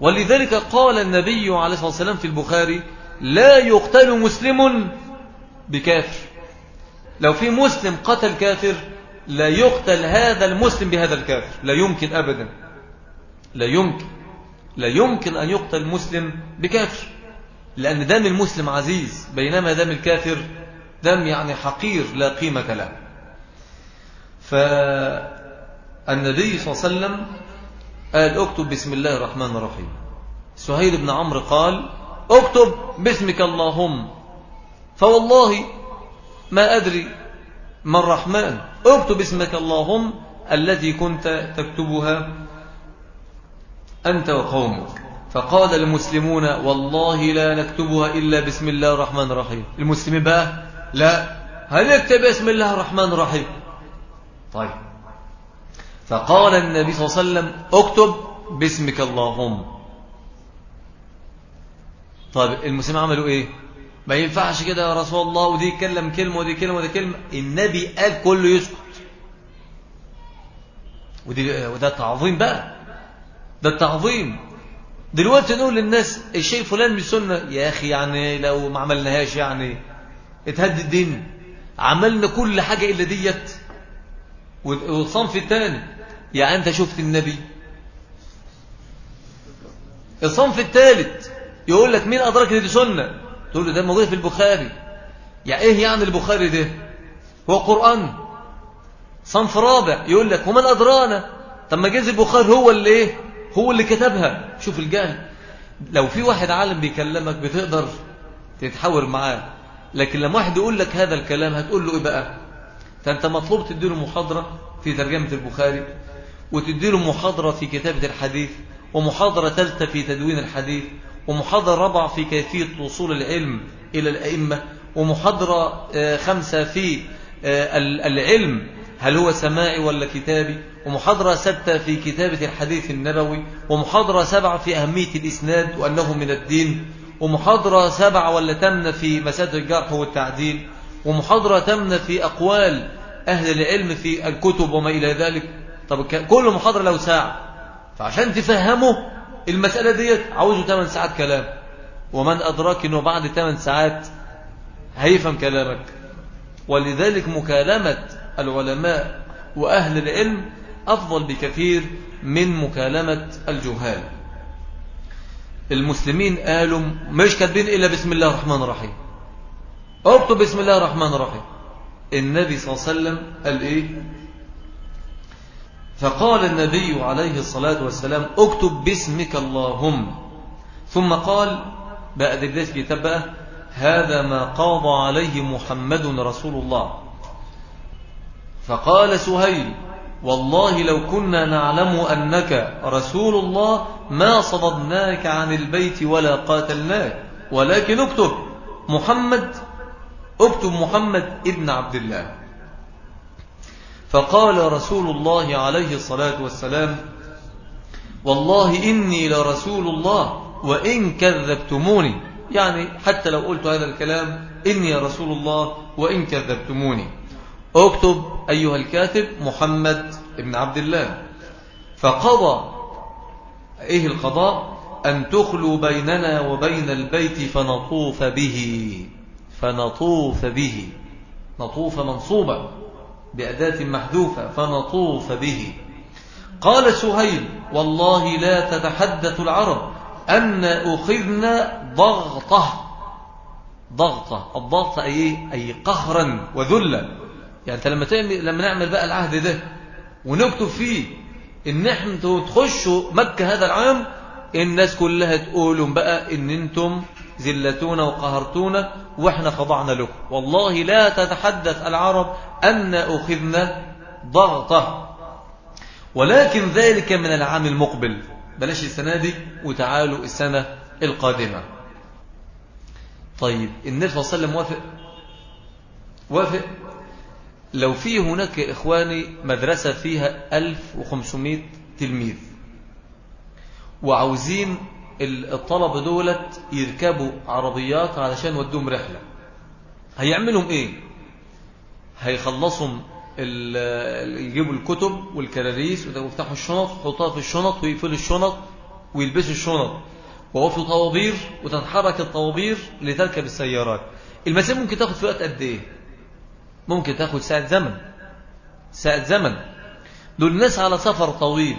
ولذلك قال النبي عليه الصلاة والسلام في البخاري لا يقتل مسلم بكافر. لو في مسلم قتل كافر لا يقتل هذا المسلم بهذا الكافر. لا يمكن أبدا. لا يمكن. لا يمكن أن يقتل مسلم بكافر. لأن دم المسلم عزيز. بينما دم الكافر دم يعني حقير لا قيمة له. فالنبي صلى الله عليه وسلم قال اكتب بسم الله الرحمن الرحيم. سهيل بن عمرو قال اكتب باسمك اللهم. فوالله ما أدري ما الرحمن. اكتب باسمك اللهم التي كنت تكتبها أنت وقومك. فقال المسلمون والله لا نكتبها إلا بسم الله الرحمن الرحيم. المسلمين بقى لا. هنكتب بسم الله الرحمن الرحيم؟ طيب. فقال النبي صلى الله عليه وسلم اكتب باسمك اللهم. طيب المسلمين عملوا إيه؟ ما ينفعش كده يا رسول الله ودي يتكلم كلمة ودي كلمة ودي كلمة. النبي قال كله يسكت. ودي وده تعظيم بقى. ده التعظيم دلوقتي نقول للناس الشيء فلان من سنة. يا أخي يعني لو ما عملناهاش يعني اتهد الدين. عملنا كل حاجة إلا ديت. والصنف الثاني يعني أنت شفت النبي. الصنف الثالث يقول لك مين أدرك دي سنة؟ تقول له ده موجود في البخاري. يعني إيه يعني البخاري ده؟ هو قرآن. صنف رابع. يقول لك ومن أدرانا؟ طب ما جاز البخاري هو اللي إيه؟ هو اللي كتبها. شوف الجهل لو في واحد عالم بيكلمك بتقدر تتحاور معاه. لكن لما واحد يقول لك هذا الكلام هتقول له إيه بقى؟ فأنت مطلوب تديله محاضرة في ترجمة البخاري وتديله محاضرة في كتابة الحديث ومحاضرة ثالثة في تدوين الحديث ومحاضرة رابعة في كيفية وصول العلم إلى الأئمة ومحاضرة آه، خمسة في آه، العلم هل هو سماعي ولا كتابي؟ ومحاضرة ستة في كتابة الحديث النبوي ومحاضرة سبعة في أهمية الإسناد وأنه من الدين ومحاضرة سبعة ولا تمنى في مساد الجرح والتعديل ومحاضرة تمنى في أقوال أهل العلم في الكتب وما إلى ذلك. طب كل محاضرة له ساعة فعشان تفهمه المسألة ديت عاوزه 8 ساعات كلام. ومن أدراك أنه بعد 8 ساعات هيفهم كلامك. ولذلك مكالمة العلماء وأهل العلم أفضل بكثير من مكالمة الجهال. المسلمين قالوا مش كاتبين إلا بسم الله الرحمن الرحيم. اكتب بسم الله الرحمن الرحيم. النبي صلى الله عليه وسلم قال إيه؟ فقال النبي عليه الصلاة والسلام اكتب باسمك اللهم. ثم قال بقى بداية كتاب بقى هذا ما قاض عليه محمد رسول الله. فقال سهيل والله لو كنا نعلم أنك رسول الله ما صددناك عن البيت ولا قاتلناك ولكن اكتب محمد اكتب محمد ابن عبد الله. فقال رسول الله عليه الصلاة والسلام والله إني لرسول الله وإن كذبتموني. يعني حتى لو قلت هذا الكلام إني رسول الله وإن كذبتموني. اكتب أيها الكاتب محمد ابن عبد الله. فقضى إيه القضاء؟ أن تخلوا بيننا وبين البيت فنطوف به. فنطوف به. نطوف منصوبة بأداة محذوفة فنطوف به. قال سهيل والله لا تتحدث العرب أن أخذنا ضغطة. ضغطة. الضغطة أي إيه؟ أي قهرا وذلا. يعني أنت لما تعمل لما نعمل بقى العهد ده ونكتب فيه إن إحنا تخشوا مكة هذا العام الناس كلها تقولوا بقى إن أنتم زلتونا وقهرتونا وإحنا خضعنا لكم. والله لا تتحدث العرب أن أخذنا ضغطة. ولكن ذلك من العام المقبل. بلاش السنة دي وتعالوا السنة القادمة. طيب النبي صلى الله عليه وسلم وافق؟ وافق؟ لو في هناك إخواني مدرسة فيها 1500 تلميذ وعاوزين الطلبة دولت يركبوا عربيات علشان ودوهم رحلة. هيعملهم إيه؟ هيخلصهم يجيبوا الكتب والكراريس ويفتحوا الشنط ويحطوها في الشنط ويقفلوا الشنط ويلبسوا الشنط. ووقفوا طوابير وتتحرك الطوابير لتركب السيارات. المسير ممكن تاخد في وقت قد إيه؟ ممكن تاخد ساعة زمن. ساعة زمن. دول الناس على سفر طويل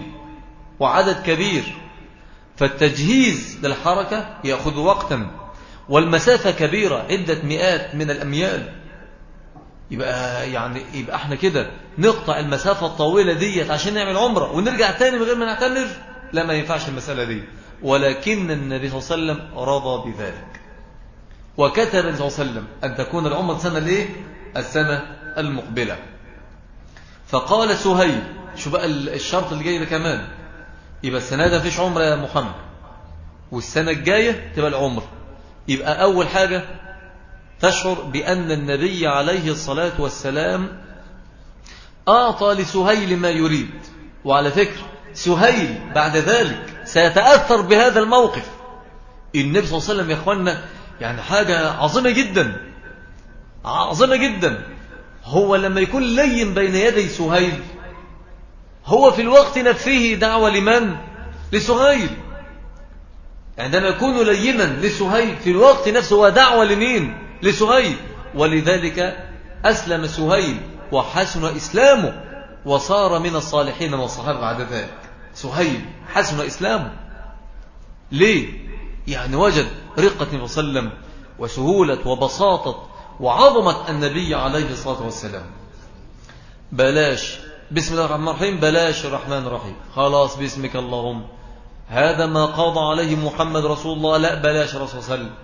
وعدد كبير. فالتجهيز للحركة يأخذ وقتا والمسافة كبيرة عدة مئات من الأميال. يبقى يعني يبقى إحنا كده نقطع المسافة الطويلة ديت عشان نعمل عمرة ونرجع تاني من غير ما نعتمر لا ما ينفعش المسألة دي. ولكن النبي صلى الله عليه وسلم رضى بذلك. وكتب النبي صلى الله عليه وسلم أن تكون العمرة سنة الايه السنة المقبلة. فقال سهيل شو بقى الشرط اللي جاي ده كمان. يبقى السنة ده فيش عمرة يا محمد. والسنة الجاية تبقى العمر. يبقى أول حاجة تشعر بأن النبي عليه الصلاة والسلام أعطى لسهيل ما يريد. وعلى فكرة سهيل بعد ذلك سيتأثر بهذا الموقف. النبي صلى الله عليه وسلم يا أخوانا يعني حاجة عظيمة جدا. عظيمة جدا. هو لما يكون لين بين يدي سهيل هو في الوقت نفسه دعوة لمن؟ لسهيل عندما يكون لينا لسهيل في الوقت نفسه هو دعوة لمين؟ لسهيل ولذلك أسلم سهيل وحسن إسلامه وصار من الصالحين والصحابة بعد ذلك سهيل حسن إسلامه ليه؟ يعني وجد رقة وسلم وسهولة وبساطة وعظمة النبي عليه الصلاة والسلام بلاش بسم الله الرحمن الرحيم بلاش الرحمن الرحيم خلاص باسمك اللهم هذا ما قضى عليه محمد رسول الله لا بلاش رسول صلى الله عليه وسلم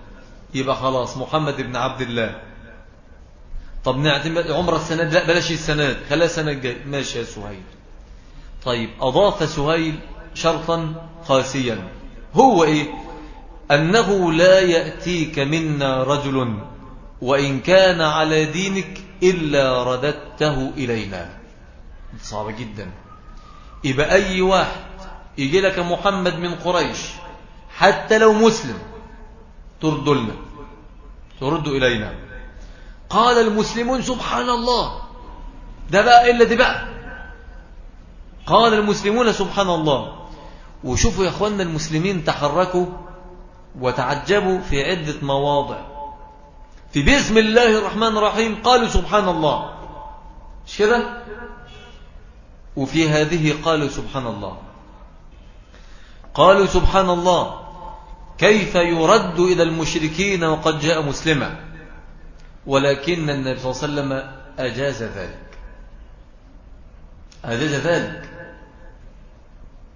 يبقى خلاص محمد بن عبد الله طب نعتمد عمر السنة لا بلاش السنة خليها السنة الجاية ماشي يا سهيل طيب أضاف سهيل شرطا قاسيا هو إيه أنه لا يأتيك منا رجل وإن كان على دينك إلا رددته إلينا صعب جدا. يبقى أي واحد يجي لك محمد من قريش حتى لو مسلم ترد لنا ترد إلينا. قال المسلمون سبحان الله ده بقى إلا دي بقى. قال المسلمون سبحان الله وشوفوا يا أخوانا المسلمين تحركوا وتعجبوا في عدة مواضع. في بسم الله الرحمن الرحيم قالوا سبحان الله مش كده؟ وفي هذه قالوا سبحان الله. قالوا سبحان الله كيف يرد إلى المشركين وقد جاء مسلما؟ ولكن النبي صلى الله عليه وسلم أجاز ذلك. أجاز ذلك.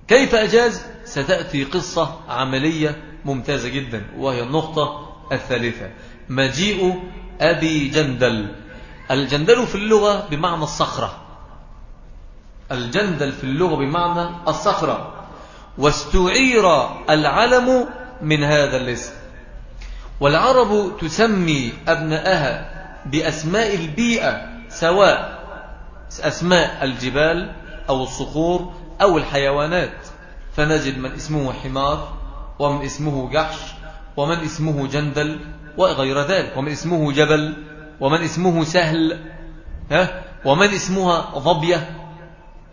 كيف أجاز؟ ستأتي قصة عملية ممتازة جدا وهي النقطة الثالثة. مجيء أبي جندل. الجندل في اللغة بمعنى الصخرة. الجندل في اللغة بمعنى الصخرة. واستعير العلم من هذا الاسم والعرب تسمي أبنائها بأسماء البيئة سواء أسماء الجبال أو الصخور أو الحيوانات. فنجد من اسمه حمار ومن اسمه جحش ومن اسمه جندل وغير ذلك. ومن اسمه جبل ومن اسمه سهل ها؟ ومن اسمها ضبية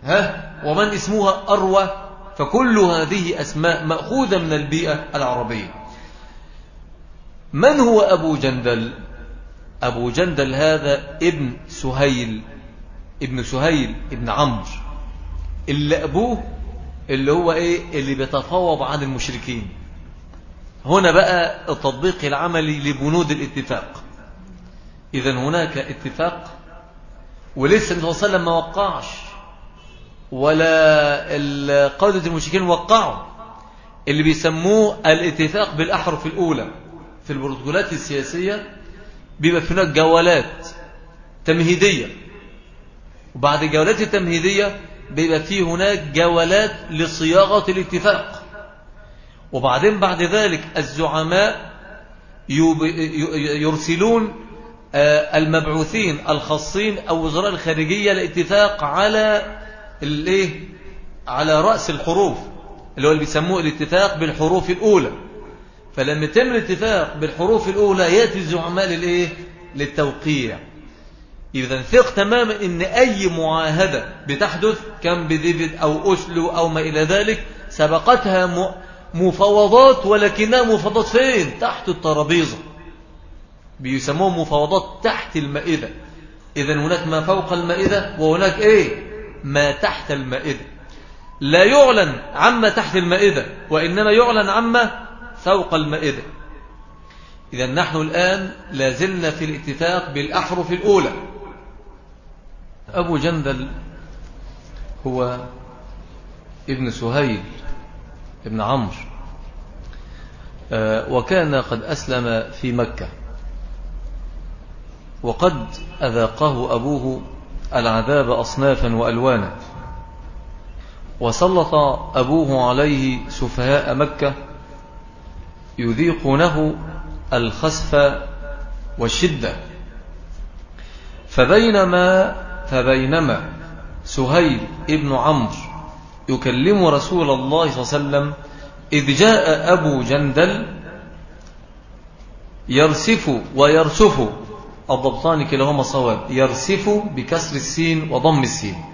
ها؟ ومن اسمها أروى فكل هذه أسماء مأخوذة من البيئة العربية. من هو أبو جندل؟ أبو جندل هذا ابن سهيل ابن سهيل ابن عمرو. اللي أبوه اللي هو إيه؟ اللي بيتفاوض عن المشركين. هنا بقى التطبيق العملي لبنود الاتفاق. إذا هناك اتفاق ولسه النبي صلى الله عليه وسلم ما وقعش. ولا قادة المشركين وقعوا اللي بيسموه الاتفاق بالأحرف الأولى في البروتوكولات السياسية بيبقى في هناك جولات تمهيدية. وبعد الجولات التمهيدية بيبقى في هناك جولات لصياغة الاتفاق. وبعدين بعد ذلك الزعماء يرسلون آه، المبعوثين الخاصين أو وزراء الخارجية الاتفاق على الايه؟ على رأس الحروف اللي هو اللي بيسموه الاتفاق بالحروف الأولى. فلما يتم الاتفاق بالحروف الأولى يأتي الزعماء للإيه؟ للتوقيع. إذا ثق تماما إن أي معاهدة بتحدث كان بديفيد أو أسلو أو ما إلى ذلك سبقتها مفاوضات ولكنها مفاوضات فين؟ تحت الترابيزة. بيسموه مفاوضات تحت المائدة. إذا هناك ما فوق المائدة وهناك إيه؟ ما تحت المائدة. لا يعلن عما تحت المائدة وإنما يعلن عما فوق المائدة. إذا نحن الآن لازلنا في الاتفاق بالأحرف الأولى. أبو جندل هو ابن سهيل ابن عمرو آه، وكان قد أسلم في مكة. وقد أذاقه أبوه العذاب أصنافا وألوانا. وسلط أبوه عليه سفهاء مكة يذيقونه الخسف والشدة. فبينما فبينما سهيل ابن عمرو يكلم رسول الله صلى الله عليه وسلم إذ جاء أبو جندل يرسف ويرسف الضبطان كلاهما صواب. يرسف بكسر السين وضم السين.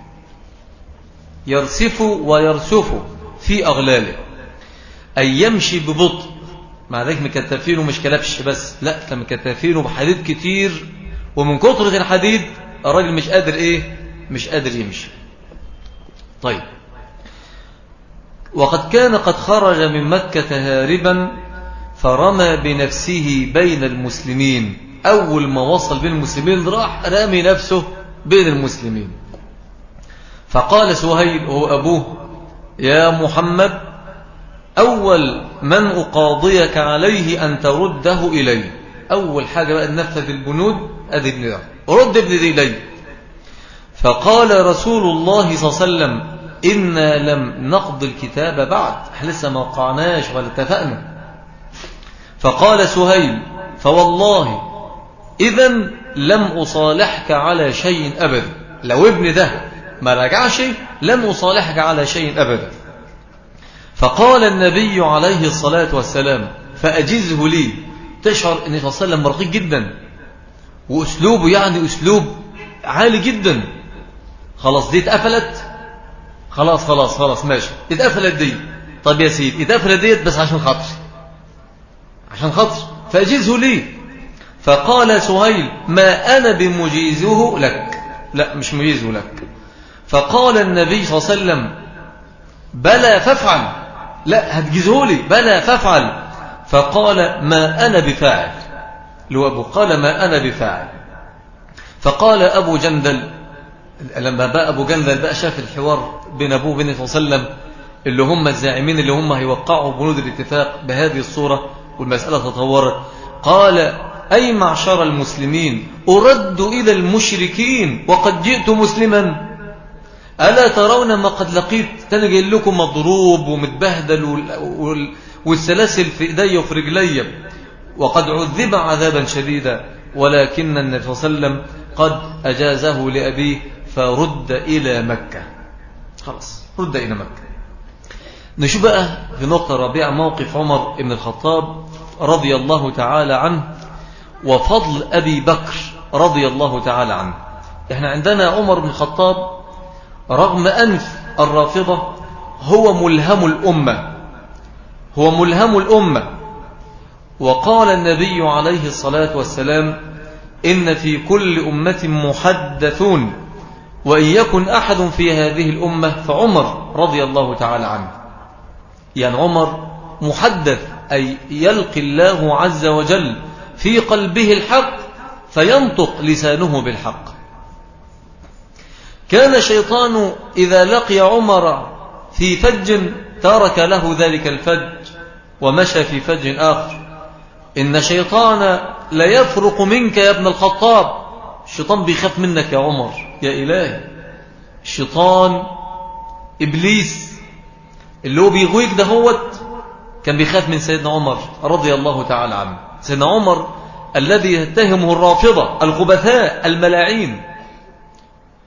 يرسف ويرسف في أغلاله. أي يمشي ببطء. مع ذلك مكتفينه مش كلبش بس. لا مكتفينه بحديد كتير. ومن كترة الحديد الراجل مش قادر إيه؟ مش قادر يمشي. طيب. وقد كان قد خرج من مكة هاربا فرمى بنفسه بين المسلمين. أول ما وصل بين المسلمين راح رامي نفسه بين المسلمين. فقال سهيل وهو أبوه يا محمد أول من أقاضيك عليه أن ترده إلي. أول حاجة بقى نفذ البنود أدي ابن ده رد ابن دي إلي. فقال رسول الله صلى الله عليه وسلم إنا لم نقض الكتاب بعد. إحنا لسه ما وقعناش ولا اتفقنا. فقال سهيل فوالله إذا لم أصالحك على شيء أبدا لو ابن ده ما رجعش لم أصالحك على شيء أبدا فقال النبي عليه الصلاة والسلام فأجزه لي. تشعر أن صلى الله عليه وسلم رقيق جدا. وأسلوبه يعني أسلوب عالي جدا. خلاص دي اتقفلت؟ خلاص خلاص خلاص ماشي. اتقفلت دي. طب يا سيدي اتقفلت ديت بس عشان خاطر عشان خاطر فأجزه لي. فقال سهيل ما أنا بمجيزه لك. لا مش مجيزه لك. فقال النبي صلى الله عليه وسلم بلى فافعل. لا هتجيزه لي. بلى فافعل. فقال ما أنا بفاعل. لو قال ما أنا بفاعل. فقال أبو جندل لما بقى أبو جندل بقى شاف الحوار بين أبوه وبين صلى الله عليه وسلم اللي هم الزاعمين اللي هم هيوقعوا بنود الاتفاق بهذه الصورة والمسألة تطورت. قال أي معشر المسلمين؟ أرد إلى المشركين وقد جئت مسلما. ألا ترون ما قد لقيت؟ تاني جاي لكم مضروب ومتبهدل والسلاسل في إيدي وفي رجلي وقد عذب عذابا شديدا. ولكن النبي صلى الله عليه وسلم قد أجازه لأبيه فرد إلى مكة. خلاص رد إلى مكة. نشوف بقى في نقطة رابعة موقف عمر بن الخطاب رضي الله تعالى عنه. وفضل أبي بكر رضي الله تعالى عنه. إحنا عندنا عمر بن الخطاب رغم أنف الرافضة هو ملهم الأمة. هو ملهم الأمة. وقال النبي عليه الصلاة والسلام إن في كل أمة محدثون وإن يكن أحد في هذه الأمة فعمر رضي الله تعالى عنه. يعني عمر محدث أي يلقي الله عز وجل في قلبه الحق فينطق لسانه بالحق. كان الشيطان إذا لقي عمر في فج ترك له ذلك الفج ومشى في فج آخر. إن شيطان لا يفرق منك يا ابن الخطاب. الشيطان بيخاف منك يا عمر يا إلهي. الشيطان إبليس اللي هو بيغويك دهوت كان بيخاف من سيدنا عمر رضي الله تعالى عنه. سيدنا عمر الذي يتهمه الرافضة الخبثاء الملاعين.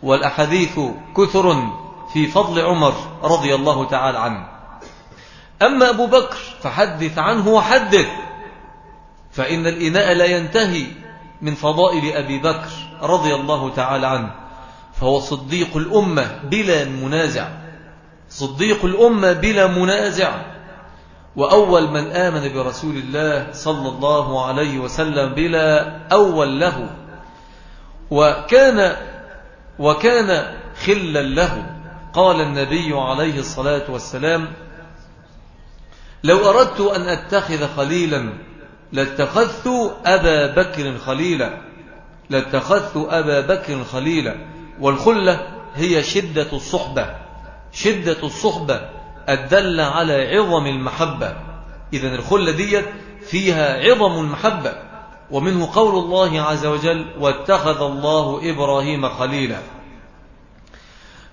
والأحاديث كثر في فضل عمر رضي الله تعالى عنه. أما أبو بكر فحدث عنه وحدث. فإن الإناء لا ينتهي من فضائل أبي بكر رضي الله تعالى عنه. فهو صديق الأمة بلا منازع. صديق الأمة بلا منازع. وأول من آمن برسول الله صلى الله عليه وسلم بلا أول له. وكان وكان خلا له. قال النبي عليه الصلاة والسلام لو أردت أن أتخذ خليلا لاتخذت أبا بكر خليلا لاتخذت أبا بكر خليلا. والخلة هي شدة الصحبة شدة الصحبة. الدل على عظم المحبة. إذا الخلة دي فيها عظم المحبة. ومنه قول الله عز وجل واتخذ الله إبراهيم خليلا.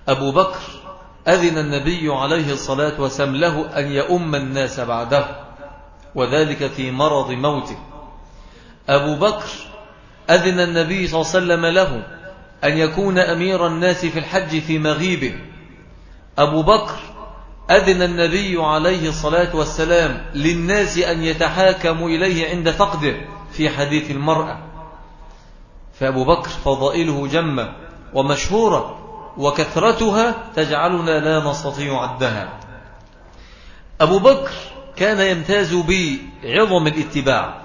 أبو بكر أذن النبي عليه الصلاة والسلام له أن يؤم الناس بعده وذلك في مرض موته. أبو بكر أذن النبي صلى الله عليه وسلم له أن يكون أمير الناس في الحج في مغيبه. أبو بكر أذن النبي عليه الصلاة والسلام للناس أن يتحاكموا إليه عند فقده في حديث المرأة. فأبو بكر فضائله جمة ومشهورة وكثرتها تجعلنا لا نستطيع عدها. أبو بكر كان يمتاز بعظم الاتباع.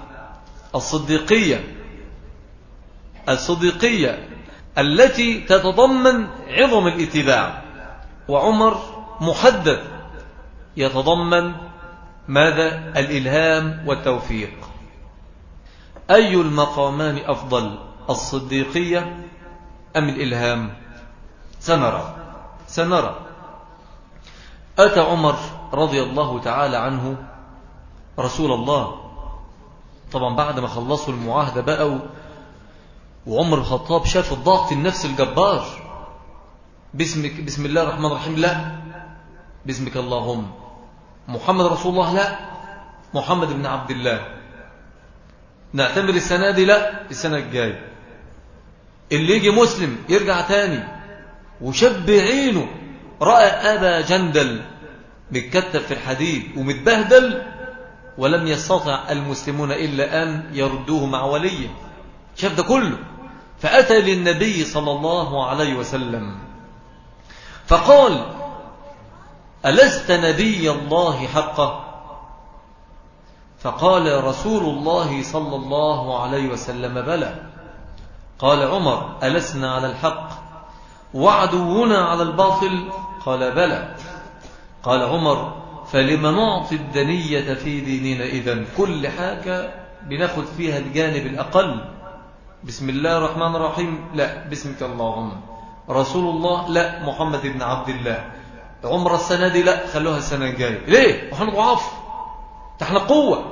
الصديقية الصديقية التي تتضمن عظم الاتباع. وعمر محدد يتضمن ماذا؟ الإلهام والتوفيق. أي المقامان أفضل؟ الصديقية أم الإلهام؟ سنرى. سنرى. أتى عمر رضي الله تعالى عنه رسول الله. طبعا بعد ما خلصوا المعاهدة بقى وعمر الخطاب شاف الضغط النفسي الجبار. باسمك بسم الله الرحمن الرحيم. لا باسمك اللهم. محمد رسول الله لا. محمد بن عبد الله. نعتمر السنة دي لا. السنة الجاية اللي يجي مسلم يرجع تاني. وشاب عينه رأى أبا جندل متكتف في الحديد ومتبهدل ولم يستطع المسلمون إلا أن يردوه مع وليه. شاف ده كله. فأتى للنبي صلى الله عليه وسلم. فقال ألست نبي الله حقا؟ فقال رسول الله صلى الله عليه وسلم بلى. قال عمر ألسنا على الحق؟ وعدونا على الباطل؟ قال بلى. قال عمر فلما نعطي الدنية في ديننا إذن؟ كل حاجة بناخد فيها الجانب الأقل. بسم الله الرحمن الرحيم. لا باسمك اللهم. رسول الله لا محمد بن عبد الله. عمر السنة دي لا خلوها السنة الجاية. ليه؟ وحنا ضعاف. إحنا قوة.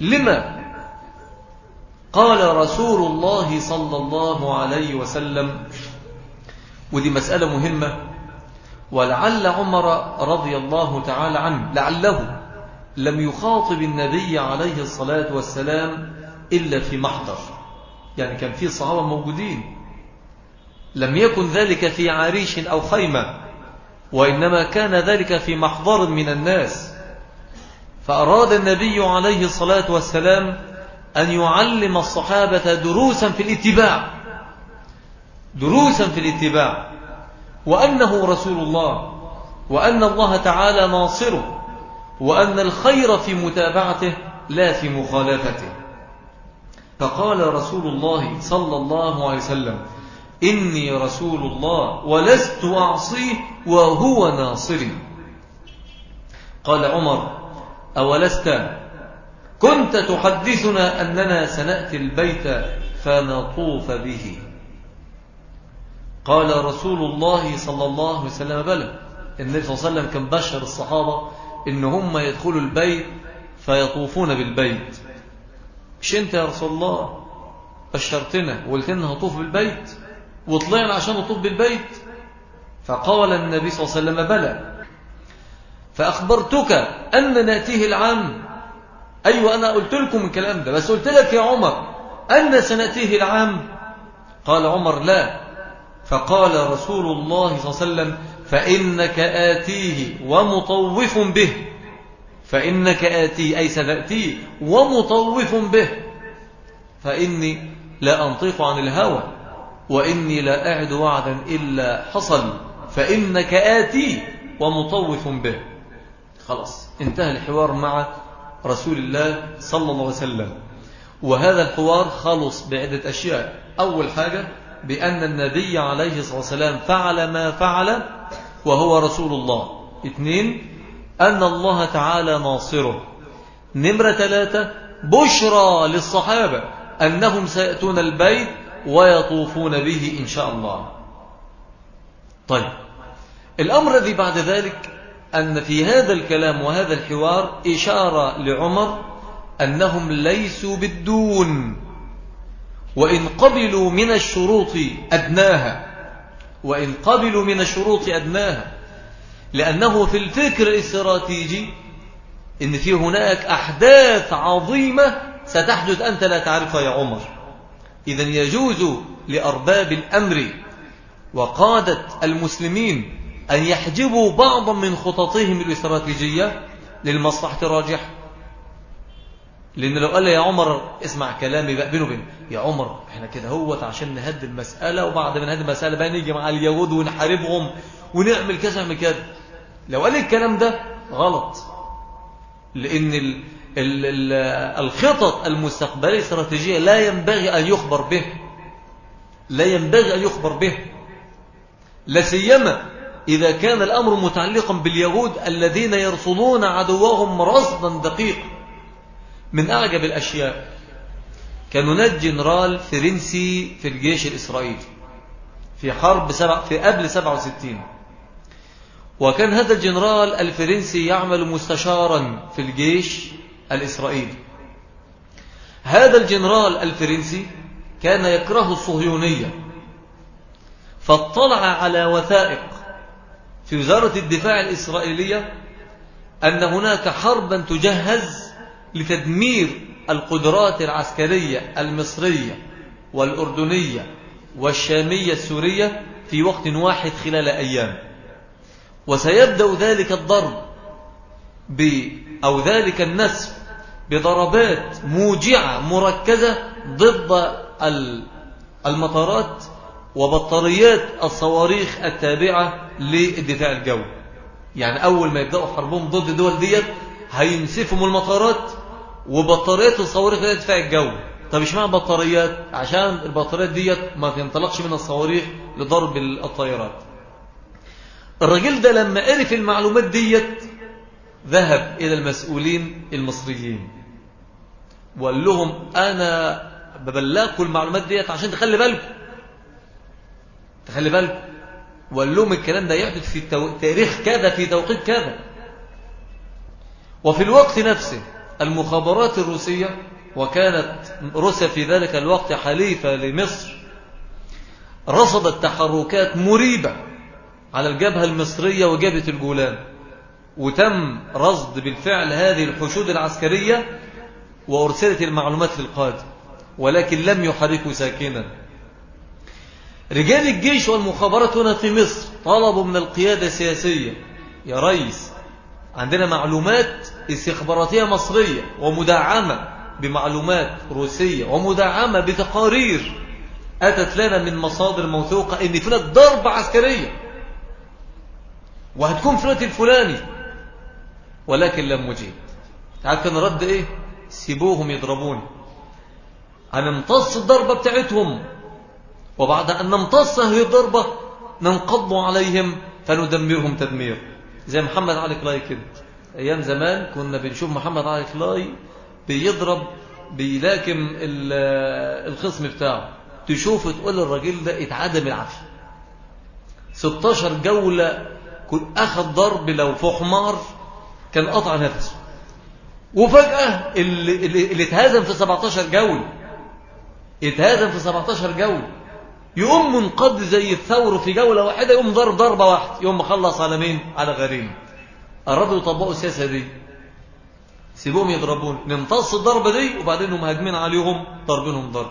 لما؟ قال رسول الله صلى الله عليه وسلم ودي مسألة مهمة ولعل عمر رضي الله تعالى عنه لعله لم يخاطب النبي عليه الصلاة والسلام إلا في محضر. يعني كان في صحابة موجودين. لم يكن ذلك في عريش أو خيمة. وإنما كان ذلك في محضر من الناس. فأراد النبي عليه الصلاة والسلام أن يعلم الصحابة دروسا في الاتباع. دروسا في الاتباع. وأنه رسول الله. وأن الله تعالى ناصره. وأن الخير في متابعته لا في مخالفته. فقال رسول الله صلى الله عليه وسلم إني رسول الله ولست أعصيه وهو ناصري. قال عمر أولست؟ كنت تحدثنا أننا سنأتي البيت فنطوف به. قال رسول الله صلى الله عليه وسلم بلى. النبي صلى الله عليه وسلم كان بشر الصحابة إن هم يدخلوا البيت فيطوفون بالبيت. مش أنت يا رسول الله؟ بشرتنا وقلت لنا هطوف بالبيت؟ وطلعنا عشان نطوف بالبيت. فقال النبي صلى الله عليه وسلم بلى. فأخبرتك أن نأتيه العام. أيوة أنا قلت لكم الكلام ده بس قلت لك يا عمر أن سنأتيه العام؟ قال عمر لا. فقال رسول الله صلى الله عليه وسلم فإنك آتيه ومطوف به. فإنك آتيه أي ستأتيه ومطوف به. فإني لا أنطق عن الهوى. وإني لا أعد وعدا إلا حصل فإنك آتي ومطوف به. خلاص انتهى الحوار مع رسول الله صلى الله عليه وسلم. وهذا الحوار خلص بعدة أشياء. أول حاجة بأن النبي عليه الصلاة والسلام فعل ما فعل وهو رسول الله. اثنين أن الله تعالى ناصره. نمرة ثلاثة بشرى للصحابة أنهم سيأتون البيت ويطوفون به إن شاء الله. طيب. الأمر الذي بعد ذلك أن في هذا الكلام وهذا الحوار إشارة لعمر أنهم ليسوا بالدون وإن قبلوا من الشروط أدناها وإن قبلوا من الشروط أدناها. لأنه في الفكر الاستراتيجي إن في هناك أحداث عظيمة ستحدث أنت لا تعرفها يا عمر. إذا يجوز لأرباب الأمر وقادة المسلمين أن يحجبوا بعضا من خططهم الاستراتيجية للمصلحة الراجحة. لأن لو قال يا عمر اسمع كلامي بقى بينه وبين يا عمر إحنا كده هوت عشان نهدي المسألة وبعد ما نهدي المسألة بقى نيجي مع اليهود ونحاربهم ونعمل كذا من كذا. لو قال الكلام ده غلط. لأن الخطط المستقبلية الاستراتيجية لا ينبغي أن يخبر به. لا ينبغي أن يخبر به. لا سيما إذا كان الأمر متعلقا باليهود الذين يرصدون عدوهم رصدا دقيقا. من أعجب الأشياء كان هناك جنرال فرنسي في الجيش الإسرائيلي في حرب سبع في قبل 67 وكان هذا الجنرال الفرنسي يعمل مستشارا في الجيش الإسرائيلي هذا الجنرال الفرنسي كان يكره الصهيونية فاطلع على وثائق في وزارة الدفاع الإسرائيلية أن هناك حربا تجهز لتدمير القدرات العسكرية المصرية والأردنية والشامية السورية في وقت واحد خلال أيام. وسيبدأ ذلك الضرب ب أو ذلك النسف بضربات موجعة مركزة ضد المطارات وبطاريات الصواريخ التابعة للدفاع الجوي يعني أول ما يبدأوا حربهم ضد الدول ديت هينسفهم المطارات وبطاريات الصواريخ للدفاع الجوي طب إيش معنى بطاريات؟ عشان البطاريات ديت ما تنطلقش من الصواريخ لضرب الطيارات. الراجل ده لما عرف المعلومات ديت ذهب إلى المسؤولين المصريين. وقال لهم أنا ببلغكم المعلومات ديت عشان تخلي بالكم. تخلي بالكم. وقال لهم الكلام ده يحدث في تاريخ كذا في توقيت كذا. وفي الوقت نفسه المخابرات الروسية وكانت روسيا في ذلك الوقت حليفة لمصر رصدت تحركات مريبة على الجبهة المصرية وجبهة الجولان وتم رصد بالفعل هذه الحشود العسكرية وأرسلت المعلومات للقادة ولكن لم يحركوا ساكنا. رجال الجيش والمخابرات هنا في مصر طلبوا من القيادة السياسية يا ريس عندنا معلومات استخباراتية مصرية ومدعمة بمعلومات روسية ومدعمة بتقارير أتت لنا من مصادر موثوقة إن فينا ضربة عسكرية. وهتكون في الوقت الفلاني. ولكن لم مجيب تعرف كان رد إيه؟ سيبوهم يضربوني هنمتص الضربة بتاعتهم. وبعد أن نمتص هذه الضربة ننقض عليهم فندمرهم تدمير. زي محمد علي كلاي كده. أيام زمان كنا بنشوف محمد علي كلاي بيضرب بيلاكم الخصم بتاعه. تشوف تقول الراجل ده اتعدم العافية. 16 جولة كنت أخذ ضرب لو في حمار كان قطع نفسه. وفجأة اللي, اتهزم في 17 جولة اتهزم في 17 جولة يقوم منقض زي الثور في جولة واحدة يقوم ضرب ضربة واحدة يقوم مخلص على مين؟ على غريم. أرادوا يطبقوا السياسة دي. سيبوهم يضربون. نمتص الضربة دي وبعدين هم هاجمين عليهم ضربينهم ضرب.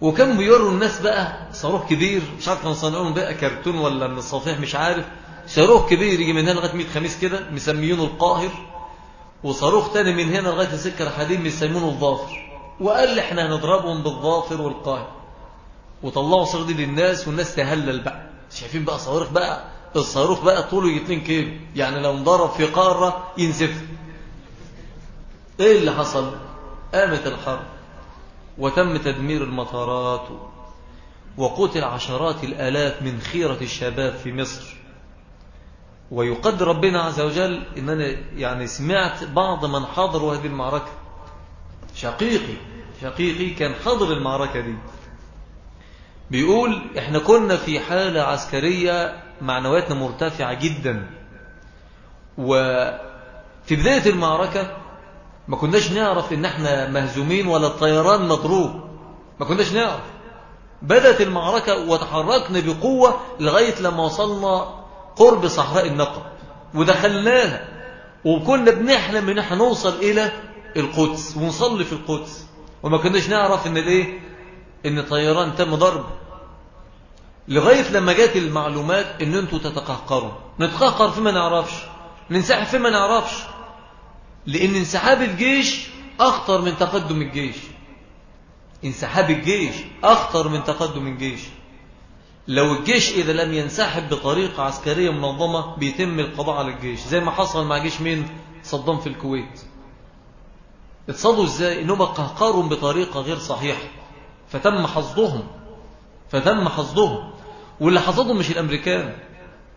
وكانوا بيوروا الناس بقى؟ صاروخ كبير مش عارف كانوا صانعين بقى كرتون ولا من الصفيح مش عارف. صاروخ كبير يجي من هنا لغاية 100 خميس كده مسميينه القاهر. وصاروخ تاني من هنا لغاية سكة الحديد مسمينه الظافر. وقال لي إحنا هنضربهم بالظافر والقاهر. وطلعوا صاروخ دي للناس والناس تهلل بقى. شايفين بقى صواريخ بقى؟ الصاروخ بقى طوله 2 كيلو. يعني لو انضرب في قارة ينسف. إيه اللي حصل؟ قامت الحرب وتم تدمير المطارات وقتل عشرات الآلاف من خيرة الشباب في مصر. ويقدر ربنا عز وجل إن أنا يعني سمعت بعض من حضروا هذه المعركة. شقيقي شقيقي كان حضر المعركة دي. بيقول إحنا كنا في حالة عسكرية معنوياتنا مرتفعة جدا. وفي بداية المعركة ما كناش نعرف إن إحنا مهزومين ولا الطيران مضروب. ما كناش نعرف. بدأت المعركة وتحركنا بقوة لغاية لما وصلنا قرب صحراء النقب ودخلناها وكنا بنحلم إن إحنا نوصل إلى القدس ونصلي في القدس. وما كناش نعرف إن الإيه؟ إن طيران تم ضرب. لغاية لما جات المعلومات إن أنتوا تتقهقروا. نتقهقر فيما نعرفش. ننسحب فيما نعرفش. لأن انسحاب الجيش أخطر من تقدم الجيش. انسحاب الجيش أخطر من تقدم الجيش. لو الجيش إذا لم ينسحب بطريقة عسكرية منظمة بيتم القضاء على الجيش. زي ما حصل مع جيش مين؟ صدام في الكويت. اتصدوا إزاي؟ إنهم قهقروا بطريقة غير صحيحة. فتم حصدهم. فتم حصدهم. واللي حصدهم مش الأمريكان.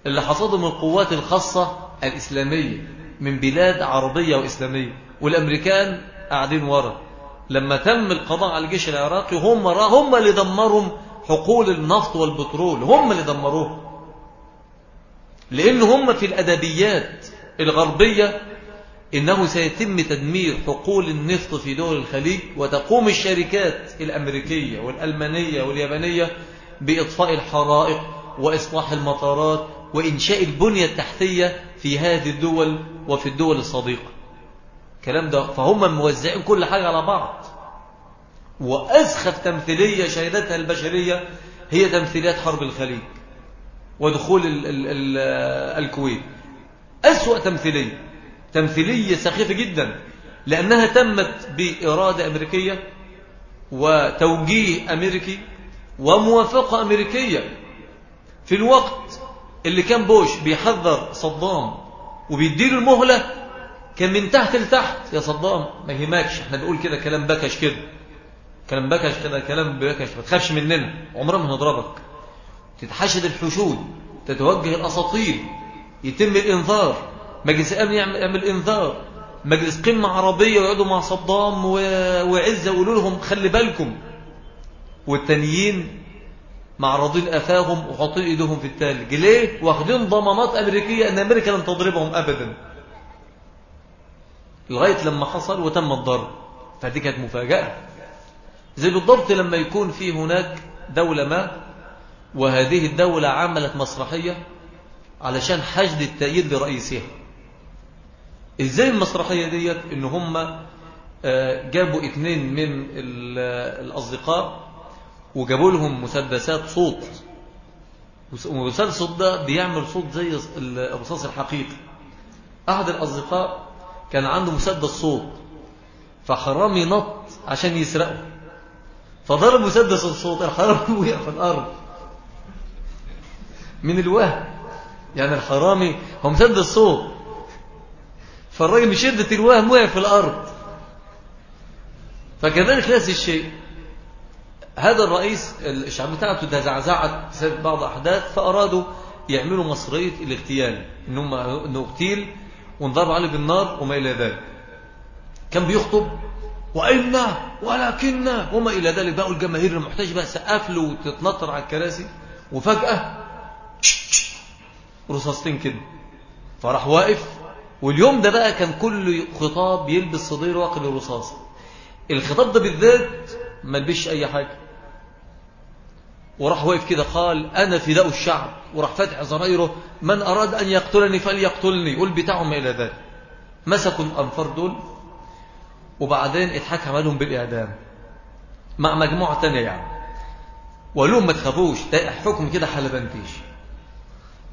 اللي حصدهم القوات الخاصة الإسلامية من بلاد عربية وإسلامية. والأمريكان قاعدين ورا. لما تم القضاء على الجيش العراقي هم هم اللي دمرهم حقول النفط والبترول هم اللي دمروه. لأن هم في الأدبيات الغربية إنه سيتم تدمير حقول النفط في دول الخليج وتقوم الشركات الأمريكية والألمانية واليابانية بإطفاء الحرائق وإصلاح المطارات وإنشاء البنية التحتية في هذه الدول وفي الدول الصديقة. كلام ده فهم موزعين كل حاجة على بعض. وأسخف تمثيلية شهدتها البشرية هي تمثيليات حرب الخليج ودخول ال ال ال الكويت. أسوأ تمثيلية تمثيلية سخيفة جدا لأنها تمت بإرادة أمريكية وتوجيه أمريكي وموافقة أمريكية في الوقت اللي كان بوش بيحذر صدام وبيديله المهلة كان من تحت لتحت. يا صدام ما يهمكش إحنا بنقول كده كلام بكش كده. كلام بكش كده كلام بكش ما تخافش مننا عمرنا ما هنضربك. تتحشد الحشود تتوجه الأساطيل يتم الإنذار. مجلس الأمن يعمل إنذار. مجلس قمة عربية ويقعدوا مع صدام وعزة ويقولوا لهم خلي بالكم. والتانيين معرضين أفاهم وحاطين إيدهم في التلج ليه؟ واخدين ضمانات أمريكية أن أمريكا لن تضربهم أبدا. لغاية لما حصل وتم الضرب. فدي كانت مفاجأة. زي بالضبط لما يكون في هناك دولة ما وهذه الدولة عملت مسرحية علشان حشد التأييد لرئيسها إزاي المسرحية ديت؟ إن هم جابوا اثنين من الأصدقاء وجابوا لهم مسدسات صوت. والمسدس ده بيعمل صوت زي الرصاص الحقيقي. أحد الأصدقاء كان عنده مسدس صوت فحرامي نط عشان يسرقه. فضرب مسدس الصوت الحرامي وقع في الأرض. من الوهم. يعني الحرامي هو مسدس صوت فالراجل بشدة الوهم وقع في الأرض. فكذلك نفس الشيء. هذا الرئيس الشعب بتاعته تزعزعت بسبب بعض أحداث فأرادوا يعملوا مصرية الاغتيال. إنهم إنه اغتيل وانضرب عليه بالنار وما إلى ذلك. كان بيخطب وإنا ولكن وما إلى ذلك بقى الجماهير المحتجبة سقف له وتتنطر على الكراسي وفجأة رصاصتين كده. فراح واقف واليوم ده بقى كان كل خطاب يلبس صدير واقف الرصاص الخطاب ده بالذات ما لبش أي حاجة. وراح واقف كده قال أنا فداء الشعب. وراح فاتح زرايره من أراد أن يقتلني فليقتلني. يقول بتاعهم إلى ذلك. مسكوا الأنفار دول. وبعدين اتحكم عليهم بالإعدام. مع مجموعة تانية يعني. وقالوا ما تخافوش ده حكم كده حلبنتيش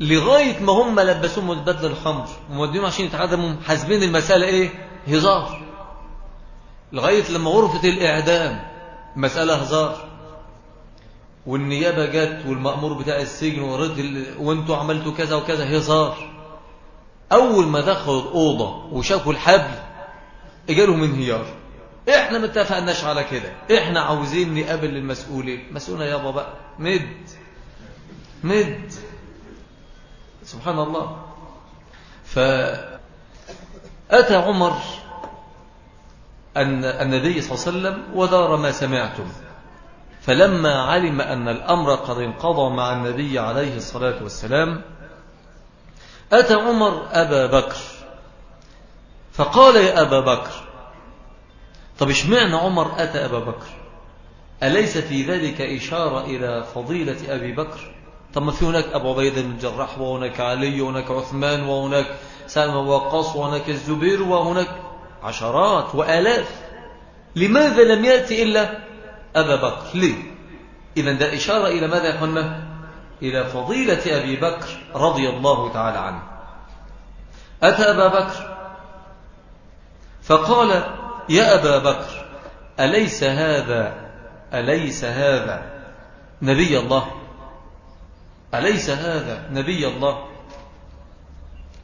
لغاية ما هم لبسوهم البدل الخمر وموديهم عشان يتعدموا حاسبين المسألة إيه؟ هزار. لغاية لما غرفة الإعدام مسألة هزار. والنيابة جت والمأمور بتاع السجن ورد وانتوا عملتوا كذا وكذا هزار. أول ما دخلوا الأوضة وشافوا الحبل إجالهم انهيار. إحنا ما اتفقناش على كده. إحنا عاوزين نقابل المسؤولين. مسؤولنا يابا بقى. مد. مد. سبحان الله. فأتى عمر أن النبي صلى الله عليه وسلم ودار ما سمعتم. فلما علم أن الأمر قد انقضى مع النبي عليه الصلاة والسلام أتى عمر أبا بكر. فقال يا أبا بكر طب اشمعنى عمر أتى أبا بكر؟ أليس في ذلك إشارة إلى فضيلة أبي بكر؟ طب ما في هناك أبو عبيدة بن الجراح وهناك علي وهناك عثمان وهناك سلمى وقاص وهناك الزبير وهناك عشرات وآلاف. لماذا لم يأتي إلا أبا بكر؟ ليه؟ إذا ده إشارة إلى ماذا يا إلى فضيلة أبي بكر رضي الله تعالى عنه. أتى أبا بكر؟ فقال يا أبا بكر أليس هذا؟ أليس هذا؟ نبي الله. أليس هذا؟ نبي الله.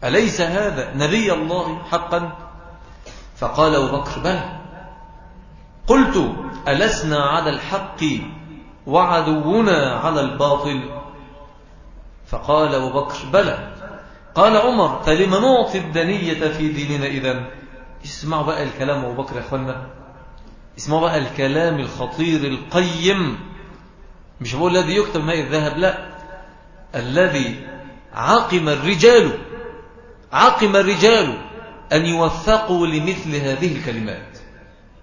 أليس هذا؟ نبي الله حقا. فقال أبو بكر بلى. قلت ألسنا على الحق وعدونا على الباطل. فقال أبو بكر بلى. قال عمر فلم نعطي الدنية في ديننا إذن؟ اسمعوا بقى الكلام أبو بكر يا أخوانا اسمعوا بقى الكلام الخطير القيم. مش بقول الذي يكتب ماء الذهب لا. الذي عقم الرجال عقم الرجال أن يوفقوا لمثل هذه الكلمات.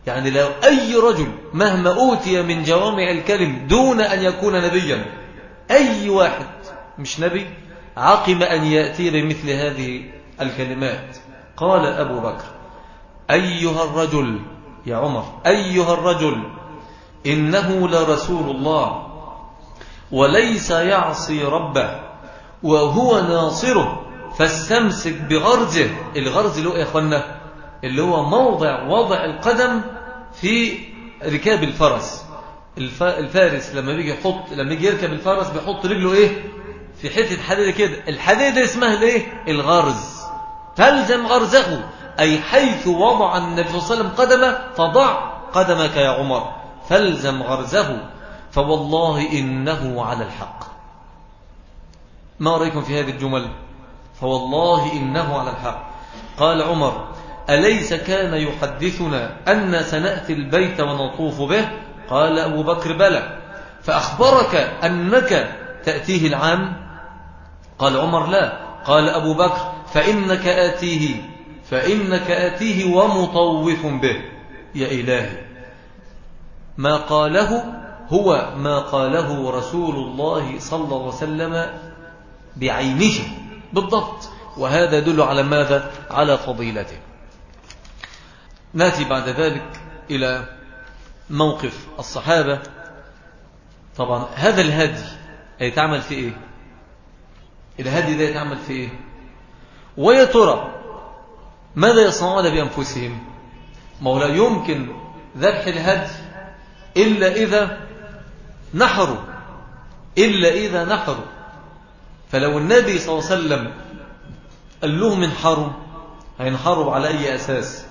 يعني لو أي رجل مهما أوتي من جوامع الكلم دون أن يكون نبيا أي واحد مش نبي عقم أن يأتي بمثل هذه الكلمات. قال أبو بكر أيها الرجل يا عمر أيها الرجل إنه لرسول الله وليس يعصي ربه وهو ناصره فاستمسك بغرزه. الغرز اللي هو يا اخوانا اللي هو موضع وضع القدم في ركاب الفرس. الفارس لما بيجي يحط لما يجي يركب الفرس بيحط رجله إيه؟ في حتة حديدة كده. الحديدة اسمها الإيه؟ الغرز. تلزم غرزه. أي حيث وضع النبي صلى الله عليه وسلم قدمه فضع قدمك يا عمر فالزم غرزه فوالله إنه على الحق. ما رأيكم في هذه الجمل؟ فوالله إنه على الحق. قال عمر أليس كان يحدثنا أن سنأتي البيت ونطوف به؟ قال أبو بكر بلى. فأخبرك أنك تأتيه العام؟ قال عمر لا. قال أبو بكر فإنك آتيه. فإنك آتيه ومطوف به. يا إلهي. ما قاله هو ما قاله رسول الله صلى الله عليه وسلم بعينه. بالضبط. وهذا يدل على ماذا؟ على فضيلته. نأتي بعد ذلك إلى موقف الصحابة. طبعا هذا الهدي يتعمل في إيه؟ الهدي ده يتعمل في إيه؟ ويا ترى ماذا يصنعون بأنفسهم ما لا يمكن ذبح الهدي إلا إذا نحروا إلا إذا نحروا. فلو النبي صلى الله عليه وسلم قال لهم انحروا هينحروا على أي أساس؟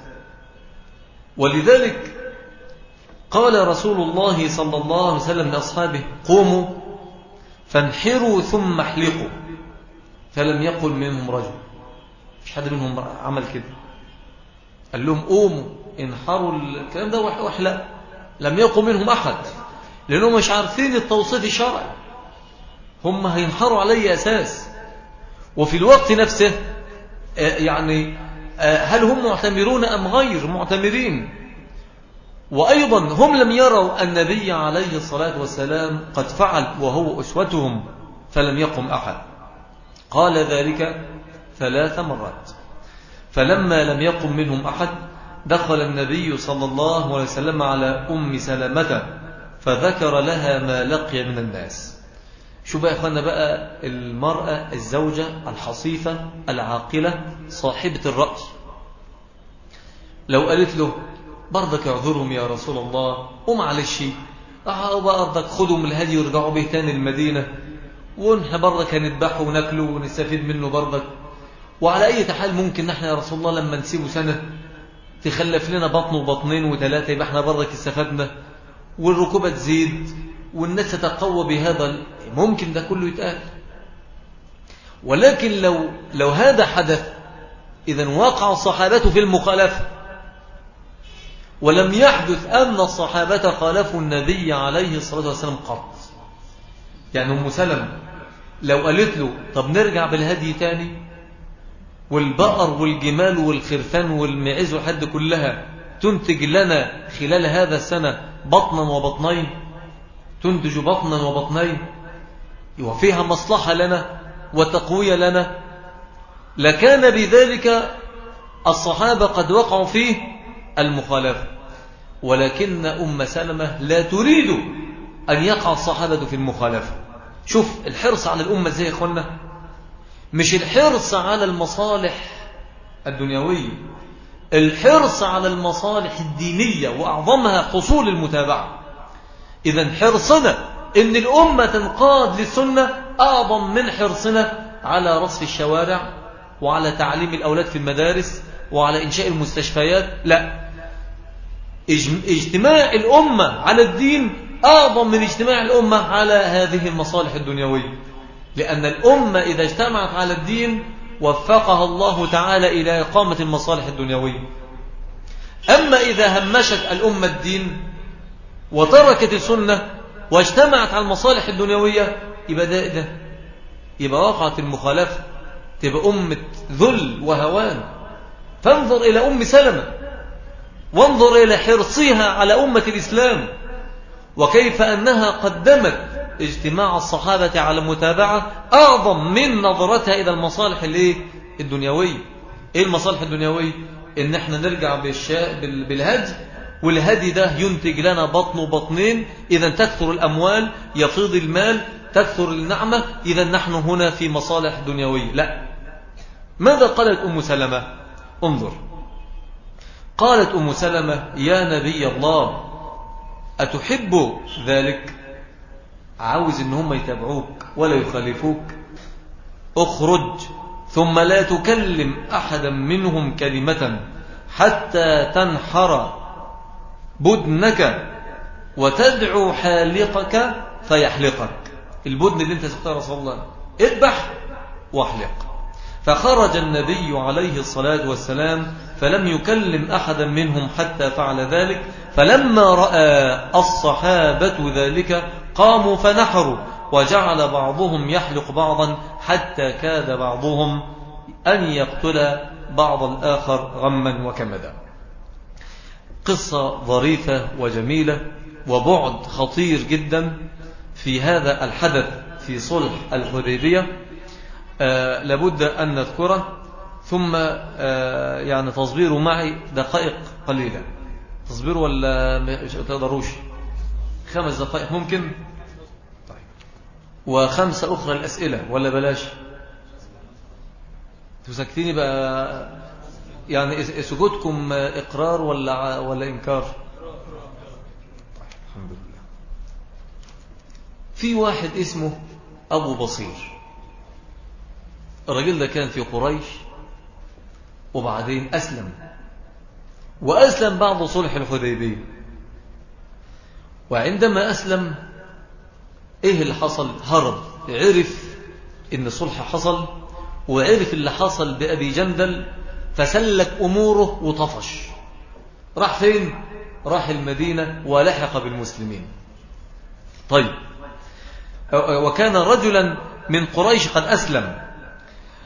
ولذلك قال رسول الله صلى الله عليه وسلم لأصحابه قوموا فانحروا ثم احلقوا فلم يقل منهم رجل. مش حد منهم عمل كده. قال لهم قوموا انحروا الكلام ده وحلا لم يقم منهم أحد لأنهم مش عارفين التوصيف الشرعي. هم هينحروا علي أساس. وفي الوقت نفسه آه، يعني آه، هل هم معتمرون أم غير معتمرين؟ وأيضا هم لم يروا النبي عليه الصلاة والسلام قد فعل وهو أسوتهم فلم يقم أحد. قال ذلك ثلاث مرات. فلما لم يقم منهم أحد دخل النبي صلى الله عليه وسلم على أم سلمة فذكر لها ما لقي من الناس. شو بقى إخوانا بقى المرأة الزوجة الحصيفة العاقلة صاحبة الرأي. لو قالت له برضك اعذرهم يا رسول الله ومعلش برضك خدوا من الهدي ويرجعوا به تاني المدينة ونحن برضك هنذبحه وناكله ونستفيد منه برضك وعلى أي حال ممكن نحن يا رسول الله لما نسيبه سنة تخلف لنا بطن وبطنين وثلاثة يبقى إحنا برضك استفدنا والركوبة تزيد والناس تتقوى بهذا ممكن ده كله يتقال. ولكن لو لو هذا حدث إذا وقع الصحابة في المخالفة. ولم يحدث أن الصحابة خالفوا النبي عليه الصلاة والسلام قط. يعني أم سلم لو قالت له طب نرجع بالهدي تاني؟ والبقر والجمال والخرفان والمعز والحد كلها تنتج لنا خلال هذا السنة بطنا وبطنين تنتج بطنا وبطنين وفيها مصلحة لنا وتقوية لنا. لكان بذلك الصحابة قد وقعوا فيه المخالفة. ولكن أم سلمة لا تريد أن يقع الصحابة في المخالفة. شوف الحرص على الأمة زي أخوانا مش الحرص على المصالح الدنيوية الحرص على المصالح الدينية وأعظمها حصول المتابعة. إذا حرصنا إن الأمة تنقاد للسنة أعظم من حرصنا على رصف الشوارع وعلى تعليم الأولاد في المدارس وعلى إنشاء المستشفيات لا. اجتماع الأمة على الدين أعظم من اجتماع الأمة على هذه المصالح الدنيوية. لأن الأمة إذا اجتمعت على الدين وفقها الله تعالى إلى إقامة المصالح الدنيوية. أما إذا همشت الأمة الدين وتركت السنة واجتمعت على المصالح الدنيوية يبقى ده, ده يبقى وقعت المخالفة تبقى أمة ذل وهوان. فانظر إلى أم سلمة وانظر إلى حرصها على أمة الإسلام وكيف أنها قدمت اجتماع الصحابة على المتابعة أعظم من نظرتها إلى المصالح الدنيوية. إيه المصالح الدنيوية؟ إن إحنا نرجع بالهدي والهدي ده ينتج لنا بطن وبطنين. إذا تكثر الأموال يفيض المال تكثر النعمة. إذا نحن هنا في مصالح دنيوية. لا. ماذا قالت أم سلمة؟ انظر. قالت أم سلمة يا نبي الله أتحب ذلك؟ عاوز إن هم يتابعوك ولا يخالفوك. اخرج ثم لا تكلم أحدا منهم كلمة حتى تنحر بدنك وتدعو حالقك فيحلقك. البدن اللي انت سبتها رسول الله اذبح واحلق. فخرج النبي عليه الصلاة والسلام فلم يكلم أحدا منهم حتى فعل ذلك. فلما رأى الصحابة ذلك قاموا فنحروا وجعل بعضهم يحلق بعضا حتى كاد بعضهم أن يقتل بعض الآخر غما وكمدا. قصة ظريفة وجميلة وبعد خطير جدا في هذا الحدث في صلح الحديبية. آه لابد أن نذكره. ثم آه يعني تصبيره معي دقائق قليلة. تصبروا ولا تقدروش؟ خمس دقائق ممكن؟ طيب. وخمسة أخرى الأسئلة ولا بلاش؟ تسكتيني بقى. يعني سجودكم إقرار ولا ولا إنكار؟ الحمد لله في واحد اسمه أبو بصير. الراجل ده كان في قريش وبعدين أسلم. وأسلم بعد صلح الحديبية. وعندما أسلم إيه اللي حصل؟ هرب عرف إن الصلح حصل وعرف اللي حصل بأبي جندل فسلك أموره وطفش. راح فين؟ راح المدينة ولحق بالمسلمين. طيب وكان رجلا من قريش قد أسلم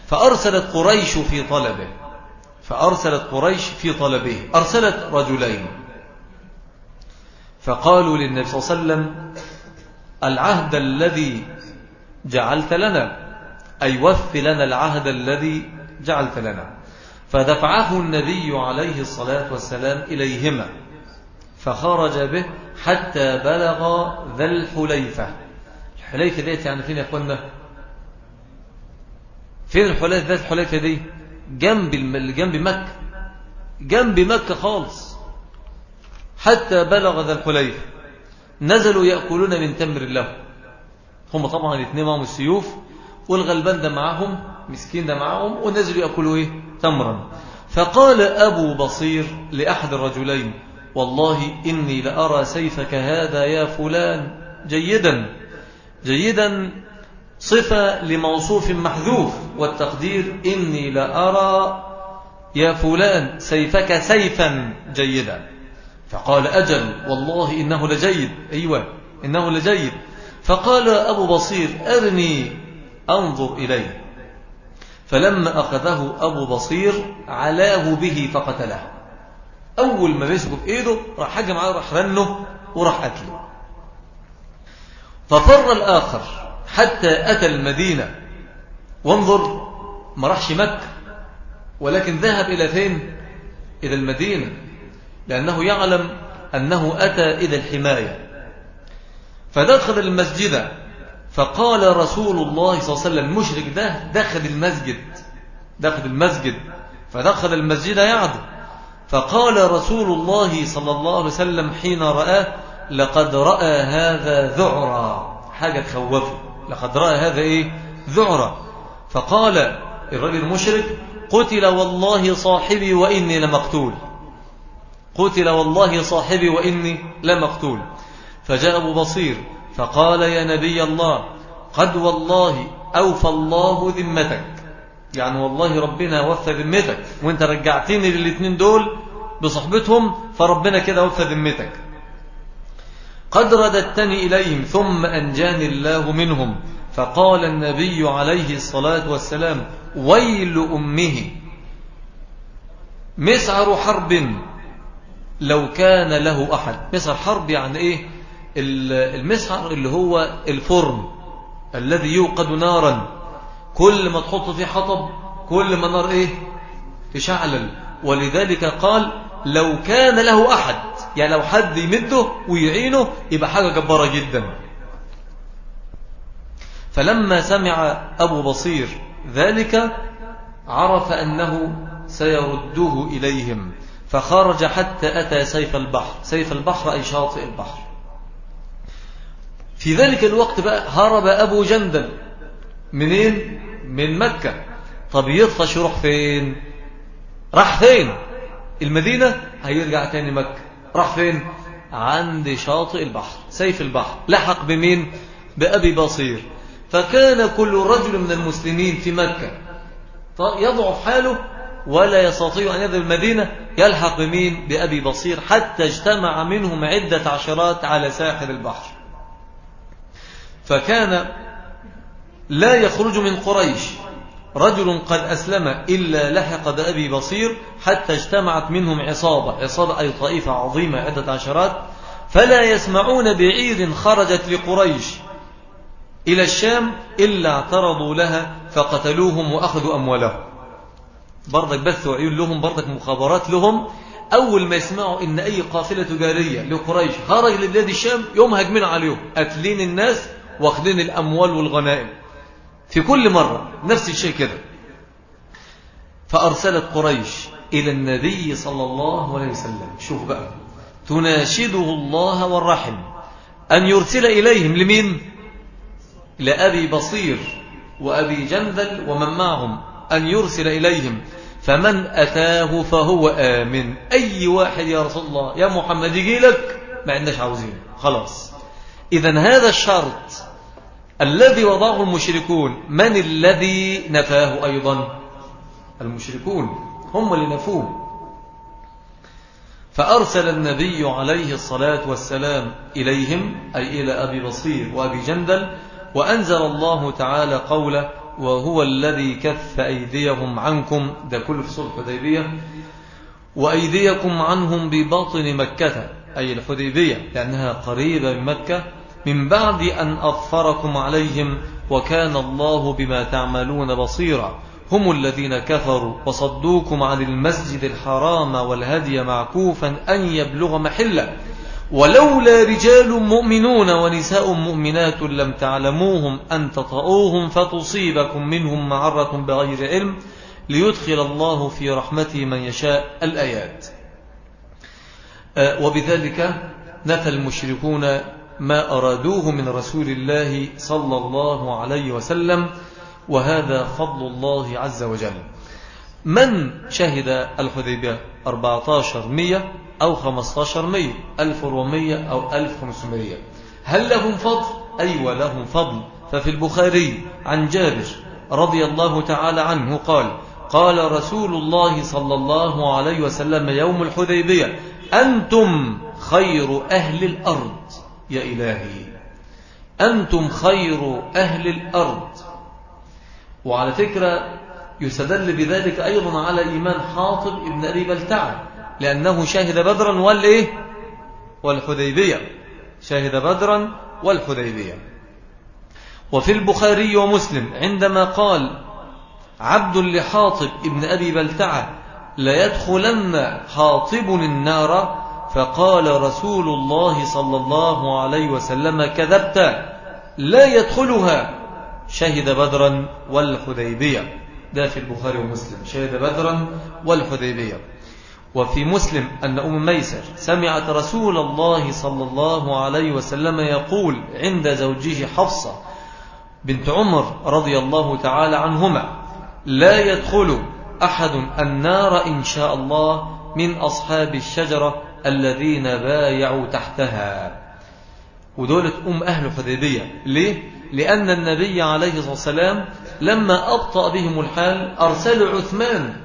فأرسلت قريش في طلبه فأرسلت قريش في طلبه. أرسلت رجلين. فقالوا للنبي صلى الله عليه وسلم العهد الذي جعلت لنا أي وف لنا العهد الذي جعلت لنا. فدفعه النبي عليه الصلاة والسلام إليهما فخرج به حتى بلغ ذا الحليفة. الحليفة ديت يعني فين يا أخوانا فين الحليفة؟ ذات الحليفة دي؟ جنب جنب مكة. جنب مكة خالص. حتى بلغ ذا الحليفة نزلوا يأكلون من تمر له. هم طبعا الاثنين معهم السيوف. والغلبان ده معهم مسكين ده معهم ونزلوا يأكلوا إيه؟ تمرا. فقال أبو بصير لأحد الرجلين والله إني لأرى سيفك هذا يا فلان جيدا. جيدا صفة لموصوف محذوف والتقدير إني لأرى يا فلان سيفك سيفا جيدا. فقال أجل والله إنه لجيد. أيوة إنه لجيد. فقال أبو بصير أرني أنظر إليه. فلما أخذه أبو بصير علاه به فقتله. أول ما مسكه إيده راح حاجة معاه راح رنه وراح قتله. ففر الآخر حتى أتى المدينة. وانظر ما راحش مكة ولكن ذهب إلى فين؟ إلى المدينة. لأنه يعلم أنه أتى إلى الحماية. فدخل المسجد فقال رسول الله صلى الله عليه وسلم المشرك ده دخل المسجد دخل المسجد. فدخل المسجد يعد. فقال رسول الله صلى الله عليه وسلم حين رآه لقد رأى هذا ذعرا. حاجة تخوفه. لقد رأى هذا إيه؟ ذعرا. فقال الرجل المشرك قتل والله صاحبي وإني لمقتول. قتل والله صاحبي وإني لمقتول. فجاء أبو بصير فقال يا نبي الله قد والله أوفى الله ذمتك. يعني والله ربنا وفى ذمتك. وانت رجعتني للاثنين دول بصحبتهم فربنا كده وفى ذمتك. قد رددتني إليهم ثم أنجاني الله منهم. فقال النبي عليه الصلاة والسلام ويل أمه. مسعر حرب. لو كان له أحد. مسعر حرب يعني إيه؟ المسعر اللي هو الفرن الذي يوقد نارا. كل ما تحط فيه حطب كل ما نار إيه؟ تشعلل. ولذلك قال لو كان له أحد يعني لو حد يمده ويعينه يبقى حاجة جبارة جدا. فلما سمع أبو بصير ذلك عرف أنه سيرده إليهم. فخرج حتى أتى سيف البحر سيف البحر أي شاطئ البحر في ذلك الوقت بقى هرب أبو جندل منين؟ من مكة طب يطفش يروح فين؟ راح فين؟ المدينة هيرجع تاني مكة راح فين؟ عند شاطئ البحر سيف البحر لحق بمين؟ بأبي بصير فكان كل رجل من المسلمين في مكة يضعف حاله ولا يستطيع أن يذهب المدينة يلحق بمين؟ بأبي بصير حتى اجتمع منهم عدة عشرات على ساحل البحر. فكان لا يخرج من قريش. رجل قد أسلم إلا لحق بأبي بصير حتى اجتمعت منهم عصابة. عصابة أي طائفة عظيمة عدة عشرات. فلا يسمعون بعير خرجت لقريش إلى الشام إلا اعترضوا لها فقتلوهم وأخذوا أموالهم. برضك بثوا عيون لهم برضك مخابرات لهم. أول ما يسمعوا إن أي قافلة تجارية لقريش خرج لبلاد الشام يوم هجمين عليهم. قتلين الناس واخدين الأموال والغنائم. في كل مرة نفس الشيء كده. فأرسلت قريش إلى النبي صلى الله عليه وسلم. شوف بقى. تناشده الله والرحم. أن يرسل إليهم لمين؟ لأبي بصير وأبي جندل ومن معهم. أن يرسل إليهم. فمن أتاه فهو آمن. أي واحد يا رسول الله يا محمد يجي لك ما عندناش عاوزين. خلاص. إذا هذا الشرط الذي وضعه المشركون من الذي نفاه أيضا؟ المشركون. هم اللي نفوه. فأرسل النبي عليه الصلاة والسلام إليهم أي إلى أبي بصير وأبي جندل وأنزل الله تعالى قوله وهو الذي كف أيديهم عنكم. ده كله في صلح حديبية وأيديكم عنهم بباطن مكة. أي الحديبية لأنها قريبة من مكة. من بعد أن أظفركم عليهم وكان الله بما تعملون بصيرا. هم الذين كفروا وصدوكم عن المسجد الحرام والهدي معكوفا أن يبلغ محلة. ولولا رجال مؤمنون ونساء مؤمنات لم تعلموهم أن تطؤوهم فتصيبكم منهم معرة بغير علم ليدخل الله في رحمته من يشاء الآيات. آه، وبذلك نفى المشركون ما أرادوه من رسول الله صلى الله عليه وسلم وهذا فضل الله عز وجل. من شهد الحديبية؟ 14 مية. أو 15 مية 1400 أو 1500 هل لهم فضل؟ أيوة لهم فضل. ففي البخاري عن جابر رضي الله تعالى عنه قال قال رسول الله صلى الله عليه وسلم يوم الحديبية أنتم خير أهل الأرض يا إلهي. أنتم خير أهل الأرض. وعلى فكرة يستدل بذلك أيضا على إيمان حاطب ابن أبي بلتعة. لأنه شاهد بدرا والإيه؟ والحديبية. شاهد بدرا والحديبية. وفي البخاري ومسلم عندما قال عبد لحاطب ابن أبي بلتعة ليدخلن حاطب النار فقال رسول الله صلى الله عليه وسلم كذبت لا يدخلها. شهد بدرا والحديبية. ده في البخاري ومسلم. شهد بدرا والحديبية. وفي مسلم أن أم ميسر سمعت رسول الله صلى الله عليه وسلم يقول عند زوجه حفصة بنت عمر رضي الله تعالى عنهما لا يدخل أحد النار إن شاء الله من أصحاب الشجرة الذين بايعوا تحتها ودولة أم أهل حديبية ليه؟ لأن النبي عليه الصلاة والسلام لما أبطأ بهم الحال أرسل عثمان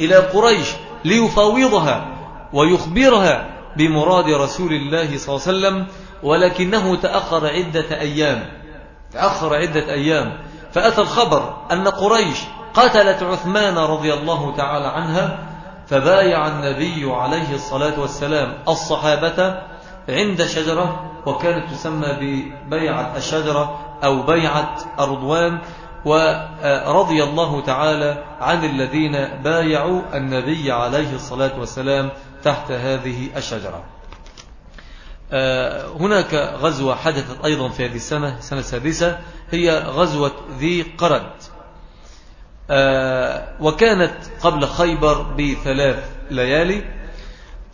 إلى قريش ليفاوضها ويخبرها بمراد رسول الله صلى الله عليه وسلم ولكنه تأخر عدة أيام. تأخر عدة أيام. فأتى الخبر أن قريش قتلت عثمان رضي الله تعالى عنها فبايع النبي عليه الصلاة والسلام الصحابة عند شجرة وكانت تسمى ببيعة الشجرة أو بيعة الرضوان ورضي الله تعالى عن الذين بايعوا النبي عليه الصلاة والسلام تحت هذه الشجرة. هناك غزوة حدثت أيضا في هذه السنة سنة السادسة هي غزوة ذي قرد. وكانت قبل خيبر بثلاث ليالي.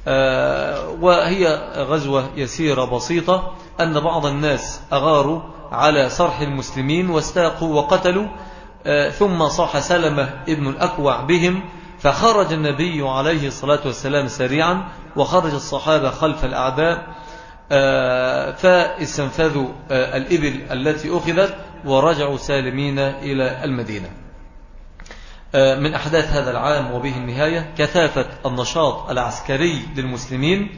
آه، وهي غزوة يسيرة بسيطة أن بعض الناس أغاروا على صرح المسلمين واستاقوا وقتلوا آه، ثم صاح سلمة ابن الأكوع بهم فخرج النبي عليه الصلاة والسلام سريعا وخرج الصحابة خلف الأعداء آه، فاستنفذوا الإبل التي أخذت ورجعوا سالمين إلى المدينة. آه، من أحداث هذا العام وبه النهاية كثافة النشاط العسكري للمسلمين.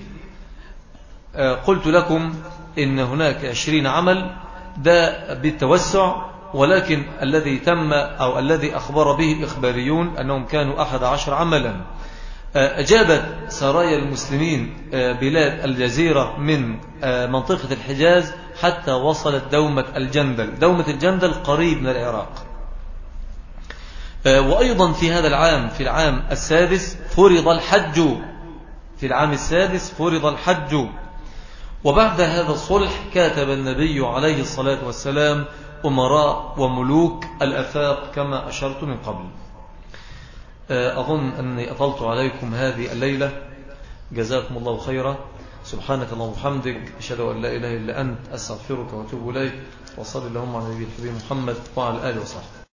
آه، قلت لكم إن هناك عشرين عمل ده بالتوسع ولكن الذي تم أو الذي أخبر به الإخباريون أنهم كانوا أحد عشر عملا. آه، أجابت سرايا المسلمين بلاد الجزيرة من منطقة الحجاز حتى وصلت دومة الجندل. دومة الجندل قريب من العراق. آه، وأيضا في هذا العام في العام السادس فرض الحج. في العام السادس فرض الحج. وبعد هذا الصلح كاتب النبي عليه الصلاة والسلام أمراء وملوك الأفاق كما أشرت من قبل. آه، أظن أني أطلت عليكم هذه الليلة. جزاكم الله خيرا. سبحانك اللهم وبحمدك. أشهد أن لا إله إلا أنت. أستغفرك وأتوب إليك. وصلي اللهم على نبي الحبيب محمد وعلى آله وصحبه.